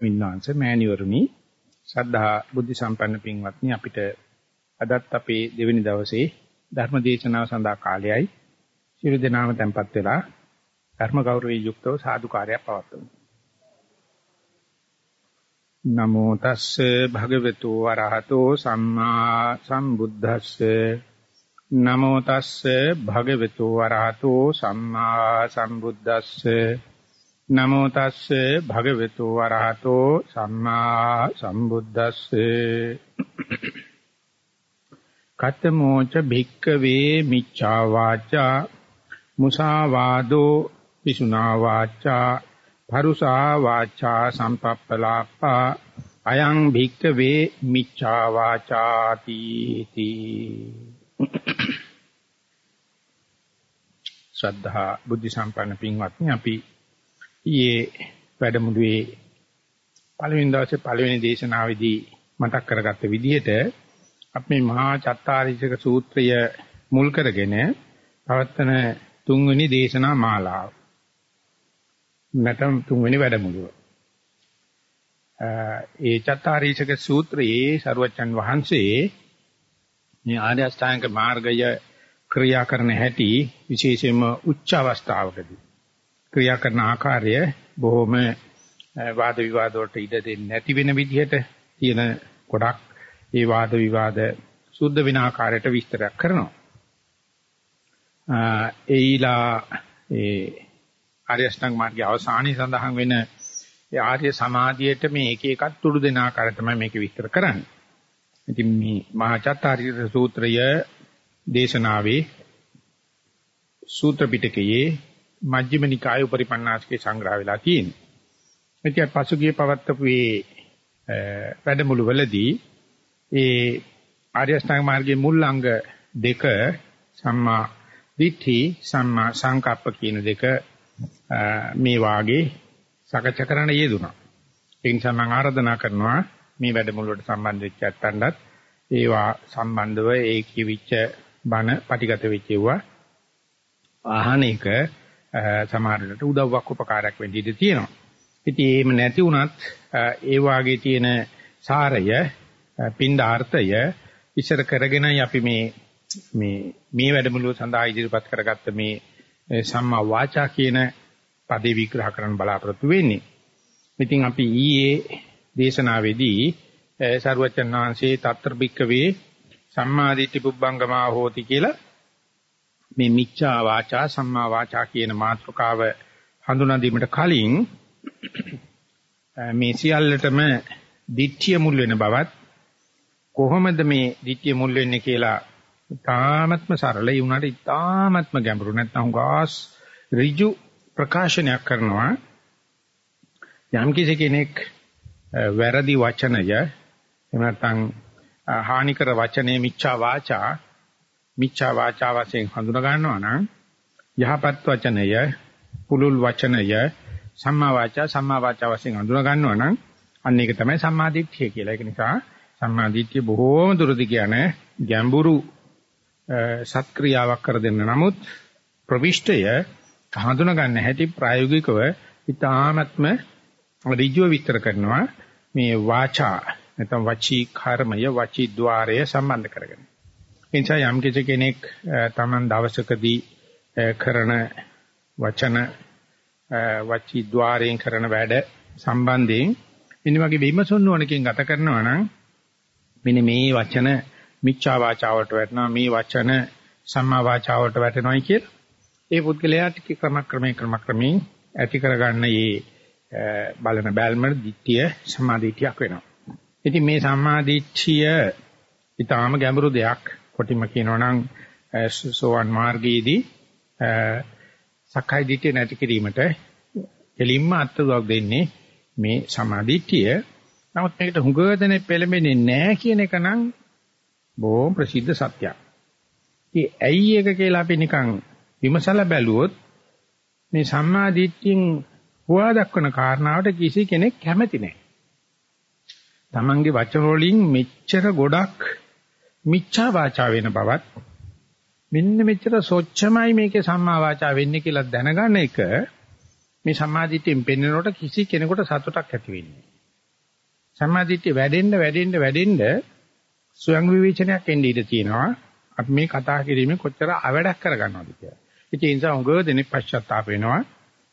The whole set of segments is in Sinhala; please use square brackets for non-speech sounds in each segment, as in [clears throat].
මින්නාංශ මෑණිවරුනි ශ්‍රද්ධා බුද්ධ සම්පන්න පින්වත්නි අපිට අදත් අපේ දෙවෙනි දවසේ ධර්ම දේශනාව සඳහා කාලයයි. සියලු දෙනාම tempත් වෙලා ධර්ම ගෞරවයේ යුක්තව සාදුකාරයක් පවත්වමු. නමෝ තස්සේ භගවතු වරහතෝ සම්මා සම්බුද්දස්සේ. නමෝ තස්සේ භගවතු වරහතෝ සම්මා සම්බුද්දස්සේ. නමෝ තස්සේ භගවතු වරහතෝ සම්මා සම්බුද්දස්සේ. කතමෝච භික්කවේ මිච්ඡා වාචා මුසාවාදෝ විසුනා වාචා පරුසා වාචා සම්පප්පලාපා අයං භික්කවේ මිච්ඡා වාචාති තී. ශ්‍රද්ධා බුද්ධ සම්පන්න පින්වත්නි අපි ඊයේ වැඩමුළුවේ පළවෙනි දවසේ පළවෙනි දේශනාවේදී මතක් කරගත්ත විදිහට අපි මහා චත්තාරීසක සූත්‍රය මුල් කරගෙන පවත්වන තුන්වෙනි දේශනා මාලාව. නැත්නම් තුන්වෙනි වැඩමුළුව. ඒ චත්තාරීසක සූත්‍රයේ සරුවච්චන් වහන්සේ මේ ආර්ය අෂ්ටාංග මාර්ගය ක්‍රියා කරන හැටි විශේෂයෙන්ම උච්ච අවස්ථාවකදී ක්‍රියා කරන ආකාරය බොහොම වාද විවාද වලට ඉඩ දෙන්නේ නැති වෙන විදිහට තියෙන ගොඩක් ඒ වාද විවාද සුද්ධ වෙන ආකාරයට විස්තරයක් කරනවා. ඒයිලා ඒ ආර්ය අෂ්ටාංග මාර්ගයේ අවසානයේ සඳහන් වෙන ඒ ආර්ය සමාධියට මේ එක එකක් තුඩු දෙන ආකාරය තමයි මේක විස්තර කරන්නේ. ඉතින් මේ මහා චත්තාරීස සූත්‍රය දේශනාවේ සූත්‍ර පිටකයේ මජ්ක්‍ධිම නිකාය උපරිපන්නාසකේ සංග්‍රහ වෙලා තියෙනවා. ඉතින් පසුගිය පවත්වපු මේ වැඩමුළු වලදී ඒ ආර්ය අෂ්ටාංග මාර්ගයේ මුල් අංග දෙක සම්මා දිට්ඨි සම්මා සංකප්ප කියන දෙක මේ වාගේ සාකච්ඡා කරන්න යෙදුණා. ඒ නිසා මම ආරාධනා කරනවා මේ වැඩමුළුවට සම්බන්ධ වෙච්ච ඇත්තන්ටත් ඒවා සම්බන්ධව ඒ කිවිච්ච බණ පටිගත වෙච්ච ඒවා ආහන එක සමහරවිට උදව්වක් උපකාරයක් වෙන්න ඉඩ තියෙනවා. ඉතින් එහෙම නැති වුණත් ඒ වාගේ තියෙන සාරය පින්ඩාර්ථය ඉස්සර කරගෙනයි අපි මේ මේ මේ වැඩමුළුව සඳහා ඉදිරිපත් කරගත්ත මේ සම්මා වාචා කියන පදේ විග්‍රහ කරන්න බලාපොරොත්තු වෙන්නේ. ඉතින් අපි ඊයේ දේශනාවේදී සරුවචන් වහන්සේ తත්‍ර බික්කවේ සම්මාදිට්ඨි පුබ්බංගමා හෝති කියලා මේ මිච්ඡා වාචා සම්මා වාචා කියන මාතෘකාව හඳුනා දීමට කලින් [coughs] මේ සියල්ලටම දිට්ඨිය මුල් වෙන බවත් කොහොමද මේ දිට්ඨිය මුල් වෙන්නේ කියලා තාමත්ම සරල ඒ උනාට තාමත්ම ගැඹුරු නැත්නම් ගාස් ඍජු ප්‍රකාශනයක් කරනවා. යම් කිසි කෙනෙක් වැරදි වචනය එහෙම නැත්නම් හානිකර වචනේ මිච්ඡා වාචා මිච්ඡා වාචා වශයෙන් හඳුනා ගන්නවා නම් යහපත් වචනය, පුලුල් වචනය, සම්මා වාචා සම්මා වාචා වශයෙන් හඳුනා ගන්නවා නම් අන්න ඒක තමයි සම්මා දිට්ඨිය කියලා. ඒක නිසා සම්මා දිට්ඨිය බොහෝම දුරදි කියන ගැඹුරු සත්ක්‍රියාවක් කර දෙන්න. නමුත් ප්‍රවිෂ්ඨය හඳුනා ගන්න හැටි ප්‍රායෝගිකව ඉතාමත්ම ඍජුව විස්තර කරනවා මේ වාචා නැත්නම් වචී කර්මය වචී ద్వාරය සම්බන්ධ කරගෙන. එනිසා යම් කෙනෙක් Taman දවසකදී කරන වචන වචී ద్వාරයෙන් කරන වැඩ සම්බන්ධයෙන් මෙන්න වගේ විමසුන් නොනකින් ගත කරනවා නම් මෙන්න මේ වචන මිච්ඡා වාචාවට වැටෙනවා මේ වචන සම්මා වාචාවට වැටෙනවායි කියලා ඒ පුද්ගලයා ටික ක්‍රමක්‍රමයෙන් ක්‍රමක්‍රමයෙන් ඇති කරගන්න මේ බලන බැල්මට දිට්ඨිය සමාධිතියක් වෙනවා. ඉතින් මේ සම්මාදිට්ඨිය ඊටාම ගැඹුරු දෙයක්. කොටිම කියනවා නම් සෝවන් මාර්ගයේදී සක්කාය දිට්ඨිය නැති කිරීමට එලින්ම අත්දැක් දෙන්නේ මේ සමාධිත්‍ය. නමුත් මේකට හුඟදෙනේ පෙළඹෙන්නේ නැහැ කියන එක නම් බොහොම ප්‍රසිද්ධ සත්‍යයක්. ඉතින් ඇයි ඒක කියලා අපි නිකන් විමසලා බැලුවොත් මේ සම්මාදිට්ඨියෙන් හොවා දක්වන කාරණාවට කිසි කෙනෙක් කැමති නැහැ. Tamange වචන වලින් මෙච්චර ගොඩක් මිච්ඡා වාචා වෙන බවත් මෙන්න මෙච්චර සොච්චමයි මේකේ සම්මා වාචා වෙන්නේ කියලා දැනගන්න එක මේ සම්මාදිටියෙන් පෙන්වනකොට කිසි කෙනෙකුට සතුටක් ඇති වෙන්නේ සම්මාදිට්ඨිය වැඩෙන්න වැඩෙන්න වැඩෙන්න ස්වයං විවේචනයක් එන්නේ ඉඳී තියෙනවා. අපි මේ කතා කිරීමේ කොච්චර අවඩක් කරගන්නවද කියලා. ඉතින් ඒ නිසා උගව දෙනෙක් පශ්චාත්තාප වෙනවා.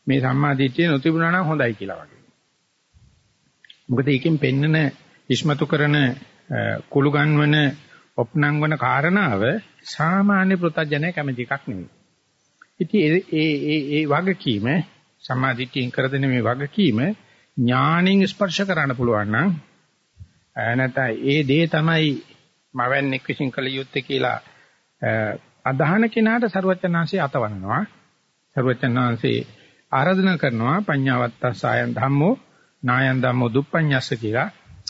මේ සම්මාදිට්ඨිය නොතිබුණා නම් හොඳයි කියලා වගේ. මොකද ඒකෙන් පෙන්නන ඉස්මතු කරන කුළු ගන්වන ඔප්නං වන කාරණාව සාමාන්‍ය ප්‍රත්‍යජනය කැමති එකක් නෙවෙයි. ඉතින් ඒ ඒ ඒ වගකීම සමාධිත්‍යයෙන් කරදෙන මේ වගකීම ඥාණයෙන් ස්පර්ශ කරන්න පුළුවන් නම් නැත්නම් ඒ දේ තමයි මවන්නේක් විසින් කළ යුත්තේ කියලා අදහන කෙනාට ਸਰවචනාංශය අතවනනවා. ਸਰවචනාංශේ ආරාධනා කරනවා පඤ්ඤාවත්ත සායන් ධම්මෝ නායන් ධම්මෝ දුප්පඤ්ඤස්ස කියලා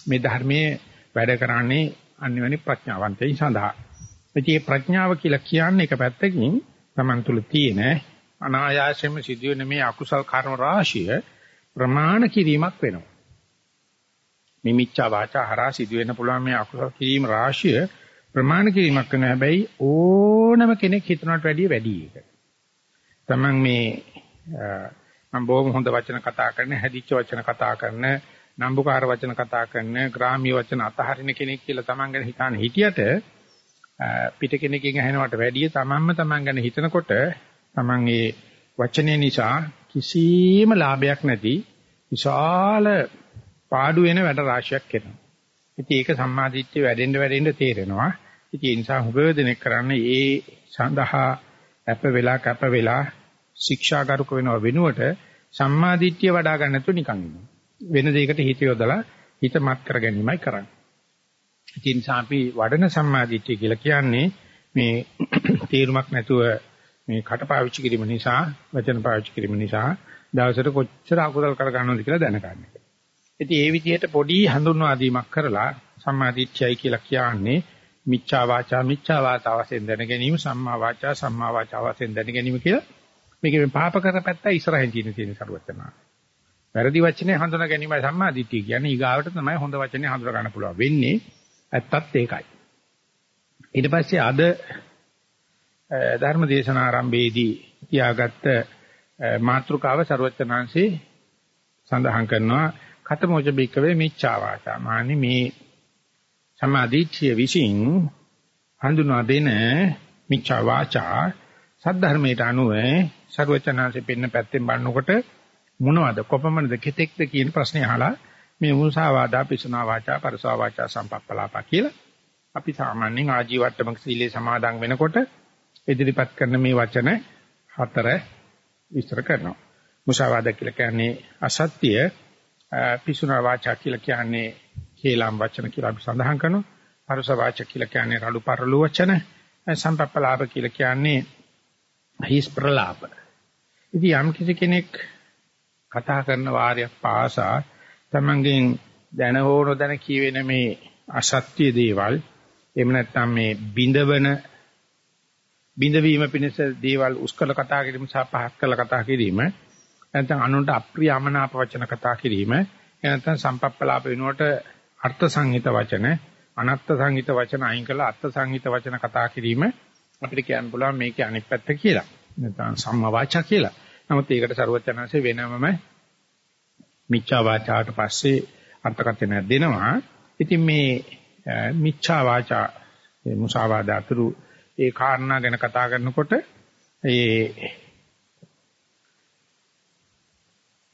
මේ ධර්මයේ වැඩ කරන්නේ අන්‍යවනි ප්‍රඥාවන්තයින් සඳහා. ඉතින් මේ ප්‍රඥාව කියලා කියන්නේ එක පැත්තකින් Taman තුල තියෙන අනායාසයෙන්ම සිදුවෙන මේ අකුසල් කර්ම රාශිය ප්‍රමාණ කිරීමක් වෙනවා. මේ මිච්ඡා වාචා හරහා සිදුවෙන්න පුළුවන් මේ අකුසල් කිරීම රාශිය ප්‍රමාණ කිරීමක් කරන හැබැයි ඕනම කෙනෙක් හිතනට වැඩිය වැඩි එක. Taman මේ මම බොහොම හොඳ වචන කතා කරන, හැදිච්ච වචන කතා කරන, නම්බුකාර වචන කතා කරන, ග්‍රාම්‍ය වචන අතහරින කෙනෙක් කියලා Taman ගැන හිතාන හිටියට පිට කෙනකින් ඇහෙනවට වැඩිය Tamanම Taman ගැන හිතනකොට Taman ඒ වචනේ නිසා කිසිම ලාභයක් නැති විශාල පාඩු වෙන වැඩ රාශියක් කරනවා. ඉතින් ඒක සම්මාදිට්ඨිය වැඩෙන්න වැඩෙන්න තේරෙනවා. ඉතින් ඒ නිසා හුඟ දෙනෙක් කරන්නේ ඒ සඳහා අප වෙලා කැප වෙලා ශික්ෂාගරුක වෙනව වෙනුවට සම්මාදිට්ඨිය වඩා ගන්න නැතුව නිකන් ඉන්නවා. වෙන දෙයකට හිත යොදලා හිත මත් කර ගැනීමයි කරන්නේ. ඒ නිසා අපි වඩන සම්මාදිට්ඨිය කියලා කියන්නේ මේ [clears throat] තීරුමක් නැතුව මේ කට පාවිච්චි කිරීම නිසා වචන පාවිච්චි කිරීම නිසා දවසට කොච්චර අකුසල් කර ගන්නවද කියලා දැනගන්න එක. ඉතින් ඒ විදිහට පොඩි හඳුන්වා දීමක් කරලා සම්මාදිට්ඨියයි කියලා කියන්නේ මිච්ඡා වාචා මිච්ඡා වාචා වශයෙන් දැන ගැනීම සම්මා වාචා සම්මා වාචා වශයෙන් දැන ගැනීම කියලා මේකේ පාප කරපැත්ත ඉස්සරහින් තියෙන තියෙන සරුවචනා. වැරදි වචනේ හඳුනා ගැනීමයි සම්මාදිට්ඨිය කියන්නේ. ඊගාවට තමයි හොඳ වචනේ හඳුනා ගන්න පුළුවන් වෙන්නේ. ඇත්තත් ඒකයි. ඊට පස්සේ අද ධර්ම දේශනා ආරම්භයේදී තියාගත්ත මාත්‍රකාව ਸਰවචනාංශේ සඳහන් කරනවා කතමෝච බික්කවේ මිච්ඡා වාචා. මානි මේ සම්මාදිට්ඨිය විසින් හඳුනා දෙන මිච්ඡා වාචා සද්ධර්මයට අනුව ਸਰවචනාංශේ පෙන්න පැත්තෙන් බලනකොට මොනවද කොපමණද කෙතෙක්ද කියන ප්‍රශ්නේ අහලා මේ මුසාවාදා පිසුනා වාචා පරසා වාචා සම්පප්පලාපා කියලා අපි සාමාන්‍යයෙන් ආජීවට්ටමක සීලේ සමාදන් වෙනකොට ඉදිරිපත් කරන මේ වචන හතර විස්තර කරනවා. මුසාවාද කියලා කියන්නේ අසත්‍ය, පිසුනා වාචා කියලා කියන්නේ කේලම් වචන කියලා අපි සඳහන් කරනවා. පරස වාචා කියලා කියන්නේ රළු පරළු වචන. සම්පප්පලාප කියලා කියන්නේ හිස් ප්‍රලාප. ඉතින් යම් කිසි කෙනෙක් කතා කරන වාරයක් පාසා තමන්ගෙන් දැන හෝ නොදැන කියවෙන මේ අසත්‍ය දේවල් එහෙම නැත්නම් මේ බිඳවන බිඳවීම පිණිස දේවල් උස්කල කතා කිරීම සහ පහත් කළ කතා කිරීම නැත්නම් අනුන්ට අප්‍රිය අමනාප වචන කතා කිරීම නැත්නම් සම්පප්පලාප වෙනුවට අර්ථ සංහිත වචන අනත්ත් සංහිත වචන අයින් කරලා අර්ථ සංහිත වචන කතා කිරීම අපිට කියන්න පුළුවන් මේකේ අනිත් පැත්ත කියලා. නැත්නම් සම්මා වාචා කියලා. නමුත් ඒකට ਸਰවඥාන්සේ වෙනමම මිච්ඡා වාචාට පස්සේ අර්ථකථනය දෙනවා. ඉතින් මේ මිච්ඡා වාචා මේ මුසාවාද අතුරු ඒ කාරණා ගැන කතා කරනකොට ඒ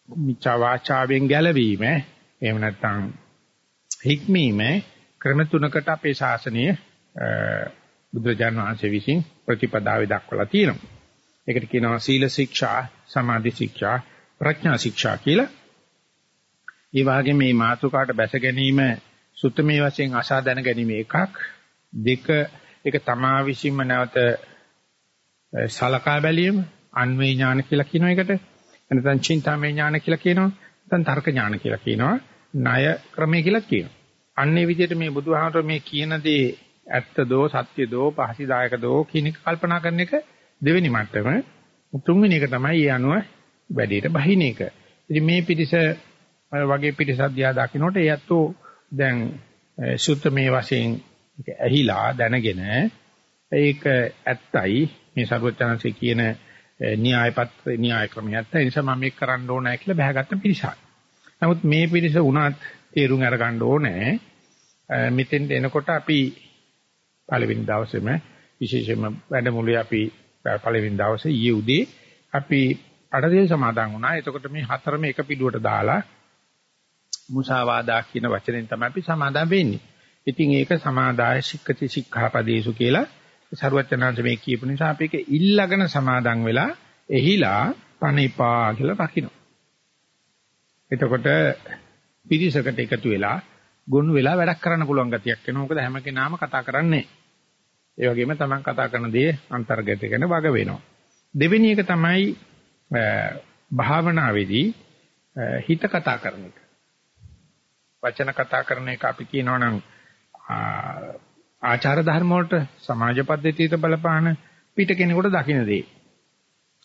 මිච්ඡා වාචාවෙන් ගැලවීම එහෙම නැත්නම් හික්මීම ක්‍රම තුනකට අපේ ශාසනය බුදුරජාණන් වහන්සේ විසින් ප්‍රතිපදාවේ දක්වලා තියෙනවා. ඒකට කියනවා සීල ශික්ෂා, සමාධි ශික්ෂා, ප්‍රඥා ශික්ෂා කියලා. ඒ වගේම මේ මාතෘකාට බැස ගැනීම සුත්තමේ වශයෙන් අසා දැන ගැනීම එකක්. දෙක ඒක තමා විසින්ම නැවත සලකා බැලීම අන්වේ ඥාන කියලා කියන එකට. එනතන් චින්තාමය ඥාන කියලා කියනවා. නැත්නම් තර්ක ඥාන කියලා කියනවා. ණය ක්‍රමය කියලා කියනවා. අන්නේ විදිහට මේ බුදුහාමර මේ කියන දේ ඇත්ත දෝ සත්‍ය දෝ පහසිදායක දෝ කියන එක කල්පනා කරන එක දෙවෙනි මට්ටම. තුන්වෙනි එක තමයි ඒ අනුව වැඩේට බහින එක. ඉතින් මේ පිටිස වගේ පිටිසක් දිහා දකින්නට ඒත්තු දැන් සුත්ත මේ වශයෙන් ඇහිලා දැනගෙන ඒක ඇත්තයි මේ සර්වඥාන්සේ කියන න්‍යාය පත්‍ර න්‍යාය ක්‍රමය ඇත්තයි. ඒ නිසා මම මේක කරන්න ඕනෑ කියලා බහගත්ත පිරිසක්. නමුත් මේ පිරිස උනත් තේරුම් අරගන්න ඕනේ. මෙතෙන්ට එනකොට අපි පළවෙනි දවසේම විශේෂයෙන්ම වැඩමුළුවේ අපි පළවෙනි දවසේ ඊයේ උදේ අපි අටදේ සමාදන් වුණා. එතකොට මේ හතරම එක පිටුවට දාලා මුසාවාදා කියන වචනෙන් තමයි අපි සමාදන් වෙන්නේ. ඉතින් ඒක සමාදාය සික්කති සික්ඛාපදේසු කියලා සරුවචනාංශ මේ කියපු නිසා අපි ඒක ඉල්ලගෙන සමාදන් වෙලා එහිලා පණිපා කියලා රකින්න. එතකොට පිරිසකට එකතු වෙලා ගොනු වෙලා වැඩක් කරන්න පුළුවන් ගතියක් එනවා. මොකද හැම කෙනාම කතා කරන්නේ. ඒ වගේම Taman කතා කරන දේ අන්තර්ගත කරන වග වෙනවා. දෙවෙනි එක තමයි භාවනාවේදී හිත කතා කරන එක. වචන කතා කරන එක අපි කියනවනම් ආචාර ධර්ම වලට සමාජ පද්ධතියට බලපාන පිට කෙනෙකුට දකින්න දේ.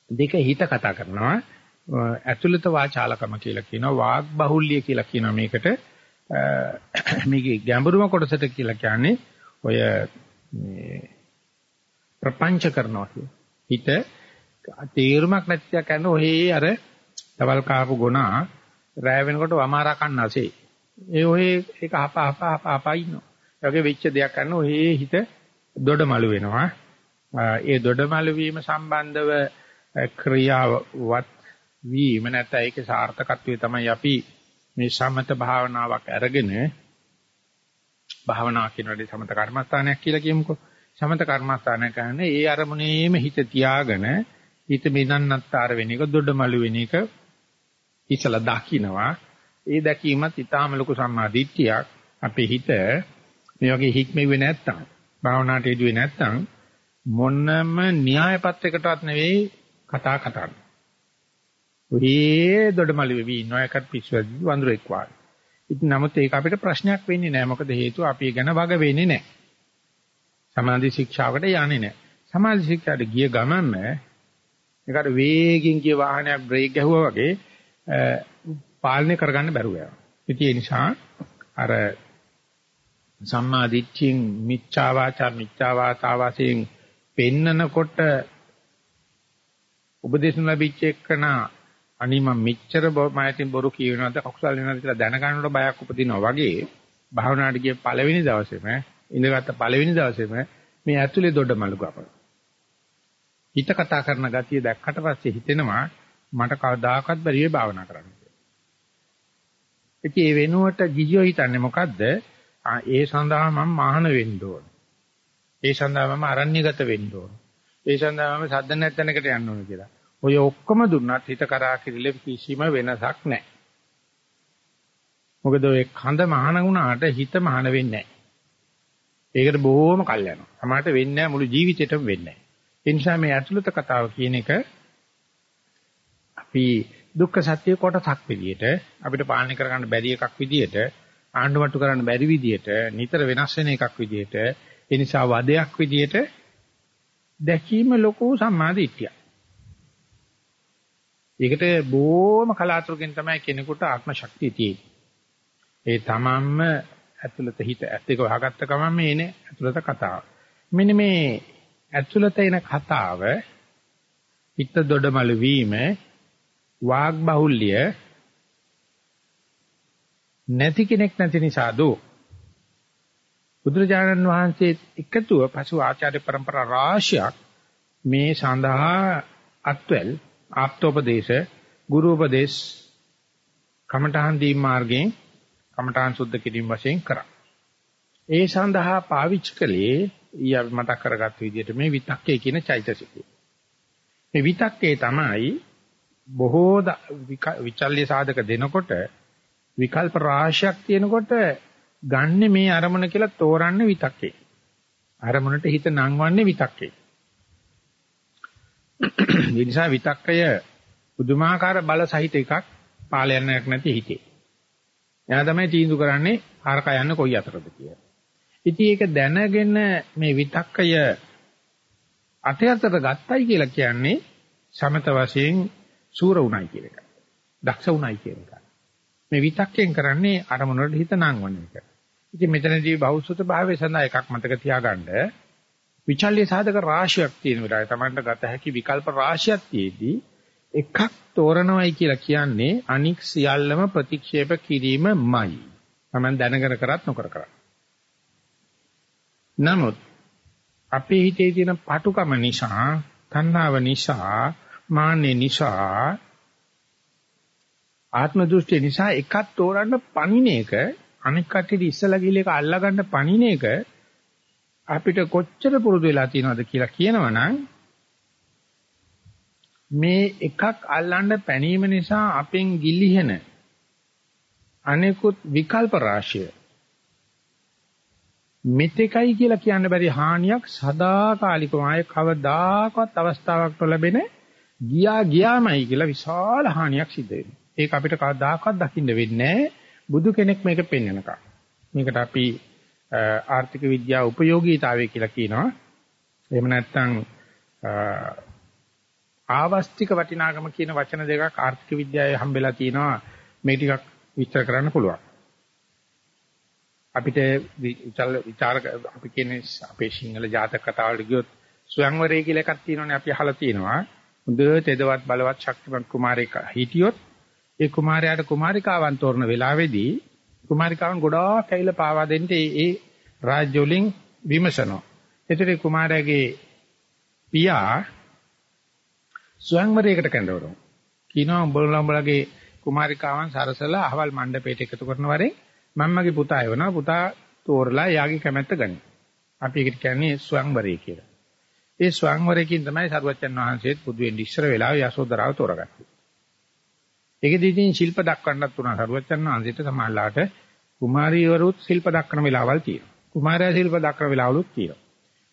දෙක හිත කතා කරනවා ඇතුළත වාචාලකම කියලා කියනවා වාග් බහුල්‍ය කියලා කියනවා මේකට මේකේ ගැඹුරුම කොටසට කියලා කියන්නේ ඔය මේ ප්‍රපංච කරනවා කිය. හිත තේරුමක් නැති දෙයක් කරන ඔහේ අර තවල් කාපු ගුණා රෑ වෙනකොට වමාරා කන්නසේ. ඒ ඔහේ ඒක හප හප හප හප ඉන්නවා. ඒ වගේ වෙච්ච දෙයක් කරන ඔහේ හිත දොඩමලු වෙනවා. ඒ දොඩමලු වීම සම්බන්ධව ක්‍රියාවත් වීම නැත්නම් ඒකේ සාර්ථකත්වය තමයි අපි මේ සමත භාවනාවක් අරගෙන භාවනා කියන වැඩි සමත කර්මස්ථානයක් කියලා කියමුකෝ. සමත කර්මස්ථානය කියන්නේ ඒ අරමුණේම හිත තියාගෙන හිත මිදන්නත්තර වෙන එක දොඩමලු වෙන එක ඉතලා දකින්නවා. ඒ දැකීමත් ඊටාම ලොකු සම්මාදිට්ඨියක්. අපේ හිත මේ වගේ හික්මෙන්නේ නැත්තම් භාවනාවට යෙදුවේ නැත්තම් මොනම න්‍යාය පත්‍රයකටවත් නෙවෙයි කතා කරන්නේ. ඔහේ දොඩමලු වෙවි ඉන්නවා එකත් පිස්සුවද වඳුරෙක් වාගේ. ඉතින් නමුත් ඒක අපිට ප්‍රශ්නයක් වෙන්නේ නැහැ. මොකද හේතුව අපි ගැන වග වෙන්නේ නැහැ. සමාධි ශික්ෂාවකට යන්නේ නැහැ. සමාධි ශික්ෂාට ගිය ගමන්ම ඒකට වේගෙන් ගිය වාහනයක් බ්‍රේක් ගැහුවා වගේ පාලනය කරගන්න බැරුව යනවා. ඉතින් ඒ නිසා අර සම්මා දිට්ඨියෙන් මිච්ඡා වාචා මිච්ඡා වාචා වශයෙන් පෙන්නනකොට උපදේශන ලැබිච්ච එකනා අනි මම මෙච්චර මයතින් බොරු කියනවාද අකුසල වෙනවද කියලා දැනගන්නකොට බයක් උපදිනවා වගේ භාවනාවට ගිය පළවෙනි දවසේම ඉඳගත්ත පළවෙනි දවසේම මේ ඇතුලේ දොඩමලු ගපන. හිත කතා කරන ගතිය දැක්කට පස්සේ හිතෙනවා මට කවදාකවත් බැරි වෙයි භාවනා කරන්න කියලා. ඉතින් ඒ වෙනුවට ගිජියෝ හිතන්නේ මොකද්ද? ඒ සඳහා මම මහාන වෙන්න ඕන. ඒ සඳහා මම අරණ්‍යගත වෙන්න ඕන. ඒ සඳහා මම සද්ද නැත්නකට යන්න ඕන කියලා. ඔය ඔක්කොම දුන්නත් හිත කරා කිරිලෙ කිසිම වෙනසක් නැහැ. මොකද ඔය කඳ මහාන වුණාට හිත මහාන වෙන්නේ නැහැ. ඒකට බොහොම කල් යනවා. සමහරට වෙන්නේ නැහැ මුළු ජීවිතේටම වෙන්නේ නැහැ. ඒ නිසා මේ ඇතුළත කතාව කියන එක අපි දුක්ඛ සත්‍ය කොටසක් විදියට අපිට පාලනය කරගන්න බැරි එකක් විදියට ආණ්ඩුමට්ටු කරන්න බැරි විදියට නිතර වෙනස් වෙන එකක් විදියට ඒ නිසා වදයක් විදියට දැකීම ලොකු සම්මාදිට්ඨියක්. ඒකට බොහොම කලාතුරකින් තමයි කෙනෙකුට ආත්ම ශක්තිය තියෙන්නේ. ඒ තමන්ම ඇතුළත හිත ඇත්ත එක වහගත්ත ගමන් මේ එනේ ඇතුළත කතාව. මෙන්න මේ ඇතුළත එන කතාව හිත දොඩමළු වීම වාග් බහුල්‍ය නැති කෙනෙක් නැති නිසා දෝ බුදුරජාණන් වහන්සේ එකතුව පසු ආචාර්ය પરම්පරා රාශියක් මේ සඳහා අත්වැල් ආප්තෝපදේශ ගුරු උපදේශ කමඨහන් දී මාර්ගයෙන් කමඨහන් සුද්ධ කිරීම වශයෙන් කරා. ඒ සඳහා පාවිච්චි කළේ ඊ අපි මතක් කරගත්ත විදිහට මේ විතක්කේ කියන චෛතසිකය. මේ විතක්කේ තමයි බොහෝ විචල්්‍ය සාධක දෙනකොට විකල්ප රාශියක් තියෙනකොට ගන්න මේ අරමුණ කියලා තෝරන්නේ විතක්කේ. අරමුණට හිත නංවන්නේ විතක්කේ. ඒ නිසා විතක්කය පුදුමාකාර බල සහිත එකක් පාලනයක් නැති හිතේ. එයා තමයි තීන්දුව කරන්නේ හරක යන්න කොයි අතරද කියලා. ඉතින් ඒක දැනගෙන මේ විතක්කය අතයතට ගත්තයි කියලා කියන්නේ සමත වශයෙන් සූර උණයි කියන එක. දක්ෂ උණයි කියන එක. මේ විතක්කෙන් කරන්නේ අරමුණට හිත නංවන එක. ඉතින් මෙතනදී බෞද්ධ භාවයේ සඳහා එකක් මතක තියාගන්න විචල්්‍ය සාධක රාශියක් තියෙන වෙලාවේ Tamanට ගත හැකි විකල්ප රාශියක් තියේදී එකක් තෝරනවයි කියලා කියන්නේ අනික් සියල්ලම ප්‍රතික්ෂේප කිරීමමයි. Taman දැනගෙන කරත් නොකර කරත්. නමුත් අපේ හිතේ තියෙන පටුකම නිසා, තණ්හාව නිසා, මාන්නේ නිසා, ආත්ම දෘෂ්ටිය නිසා එකක් තෝරන්න පණින එක අනික් කට්ටියට ඉස්සලා ගිහලා ඒක අල්ලගන්න පණින එක අපිට කොච්චර පුරුදු වෙලා තියෙනවද කියලා කියනවනම් මේ එකක් අල්ලන්න පැනීම නිසා අපෙන් ගිලිහෙන අනෙකුත් විකල්ප රාශිය මෙතෙකයි කියලා කියන්න බැරි හානියක් සදාකාලිකව ආය කවදාකවත් අවස්ථාවක් ලැබෙන ගියා ගියාමයි කියලා විශාල හානියක් සිද්ධ වෙනවා. ඒක අපිට කවදාකවත් දකින්න වෙන්නේ බුදු කෙනෙක් මේක පෙන්වනකම්. මේකට අපි ආර්ථික විද්‍යාව උපයෝගීතාවය කියලා කියනවා. එහෙම නැත්නම් ආවස්තික වටිනාකම කියන වචන දෙකක් ආර්ථික විද්‍යාවේ හම්බෙලා තිනවා මේ ටිකක් විස්තර කරන්න පුළුවන්. අපිට විචාර අපි කියන්නේ අපේ සිංහල ජාතක කතාවලට ගියොත් ස්වයංවරය කියලා එකක් තියෙනවනේ අපි අහලා තියෙනවා. හොඳ තෙදවත් බලවත් ශක්තිමත් කුමාරයෙක් හිටියොත් ඒ කුමාරයාට කුමාරිකාවන් තෝරන වෙලාවේදී කුමාරිකාවන් ගොඩාක් ඇවිල්ලා පාවා දෙන්න ඒ ඒ රාජ්‍ය වලින් විමසනවා. ඒතරේ කුමාරයාගේ පියා ස්වයංවරයකට කැඳවනවා. කියනවා උඹලා උඹලගේ කුමාරිකාවන් සරසලා අහවල් මණ්ඩපයට එකතු කරන වරේ මම්මගේ පුතා එවනවා පුතා තෝරලා යාගේ කැමැත්ත ගනි. අපි ඒකට කියන්නේ ස්වයංවරය කියලා. ඒ ස්වයංවරයකින් තමයි සරුවච්චන් වහන්සේත් පුදු වෙන්න ඉස්සර වෙලාව යසෝදරාව තෝරගත්තේ. ඒකෙදි ඉතින් ශිල්ප දක්වන්නත් උනා සරුවච්චන් වහන්සේට සමාල්ලාට කුමාරීවරුත් ශිල්ප දක්වන වෙලාවල් තියෙනවා. කුමාරයා ශිල්ප දක්වන වෙලාවලුත් තියෙනවා.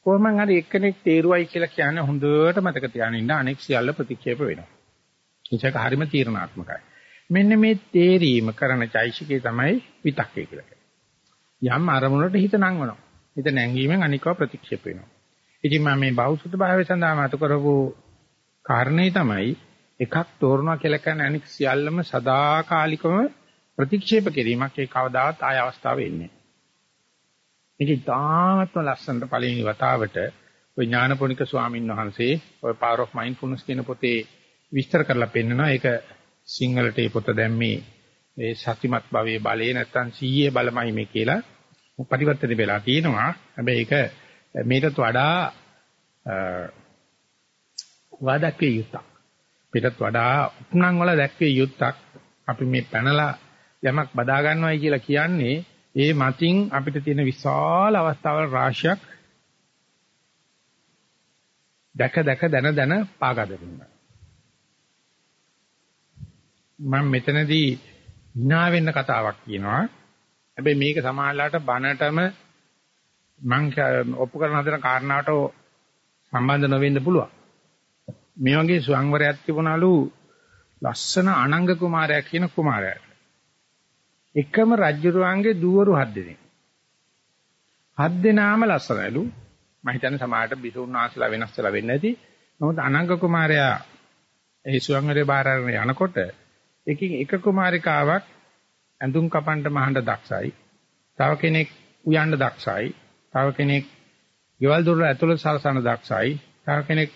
කොහොමද හරි එක්කෙනෙක් තේරුවයි කියලා කියන්නේ හොඳට මතක තියාගෙන ඉන්න අනෙක් සියල්ල ප්‍රතික්ෂේප වෙනවා. ඒක හරිම තීරණාත්මකයි. මෙන්න මේ තේරීම කරන චෛසිකේ තමයි විතක්කේ කියලා කියන්නේ. යම් අරමුණකට හිත නංවනවා. හිත නැංගීමෙන් අනිකව ප්‍රතික්ෂේප වෙනවා. ඉතින් මම මේ බෞද්ධ භාවය සඳහා මත කරපු කාරණේ තමයි එකක් තෝරනවා කියලා කියන්නේ අනික සියල්ලම සදාකාලිකව ප්‍රතික්ෂේප කිරීමක් ඒ කවදාවත් ආය අවස්ථාව එන්නේ. මේක ඉතාමත්ම ලස්සනට පළවෙනි වතාවට ඔය ඥානපෝනික ස්වාමින් වහන්සේ ඔය Power of Mindfulness කියන පොතේ විස්තර කරලා පෙන්නනවා. ඒක සිංහලට ඒ පොත දැම්මේ ඒ සත්‍යමත් භවයේ බලය නැත්තම් සීයේ බලමයි මේ කියලා පරිවර්තන වෙලා තියෙනවා. හැබැයි ඒක මේකට වඩා වාදක්කේ යුක්තක්. පිටත් වඩා උපනං වල දැක්කේ යුක්තක්. අපි මේ පැනලා යමක් බදා ගන්නවයි කියලා කියන්නේ ඒ මතින් අපිට තියෙන විශාල අවස්ථාවල රාශියක් දැක දැක දන දන පාගද වෙනවා. මම මෙතනදී hina වෙන්න කතාවක් කියනවා. හැබැයි මේක සමාජලාට බනටම මං ඔප්පු කරන හදන කාරණාවට සම්බන්ධ නොවෙන්න පුළුවන්. මේ වගේ ස්වංවරයක් තිබුණලු ලස්සන අනංග කුමාරයා කියන කුමාරයාට. එකම රජුරුවන්ගේ දුවරු හත් දෙනෙක්. හත් දෙනාම ලස්සනලු. මම හිතන්නේ සමාජයට බිසුන් ආසලා වෙනස් වෙලා වෙන්නේ නැති. නමුත් අනංග කුමාරයා ඒ ස්වංවරේ බාර අරගෙන යනකොට එකකින් එක කුමාරිකාවක් ඇඳුම් කපන්න මහඬ දක්ෂයි. තව කෙනෙක් උයන්න දක්ෂයි. තව කෙනෙක් ගෙවල් දොර ඇතුළත සලසන දක්ෂයි. තව කෙනෙක්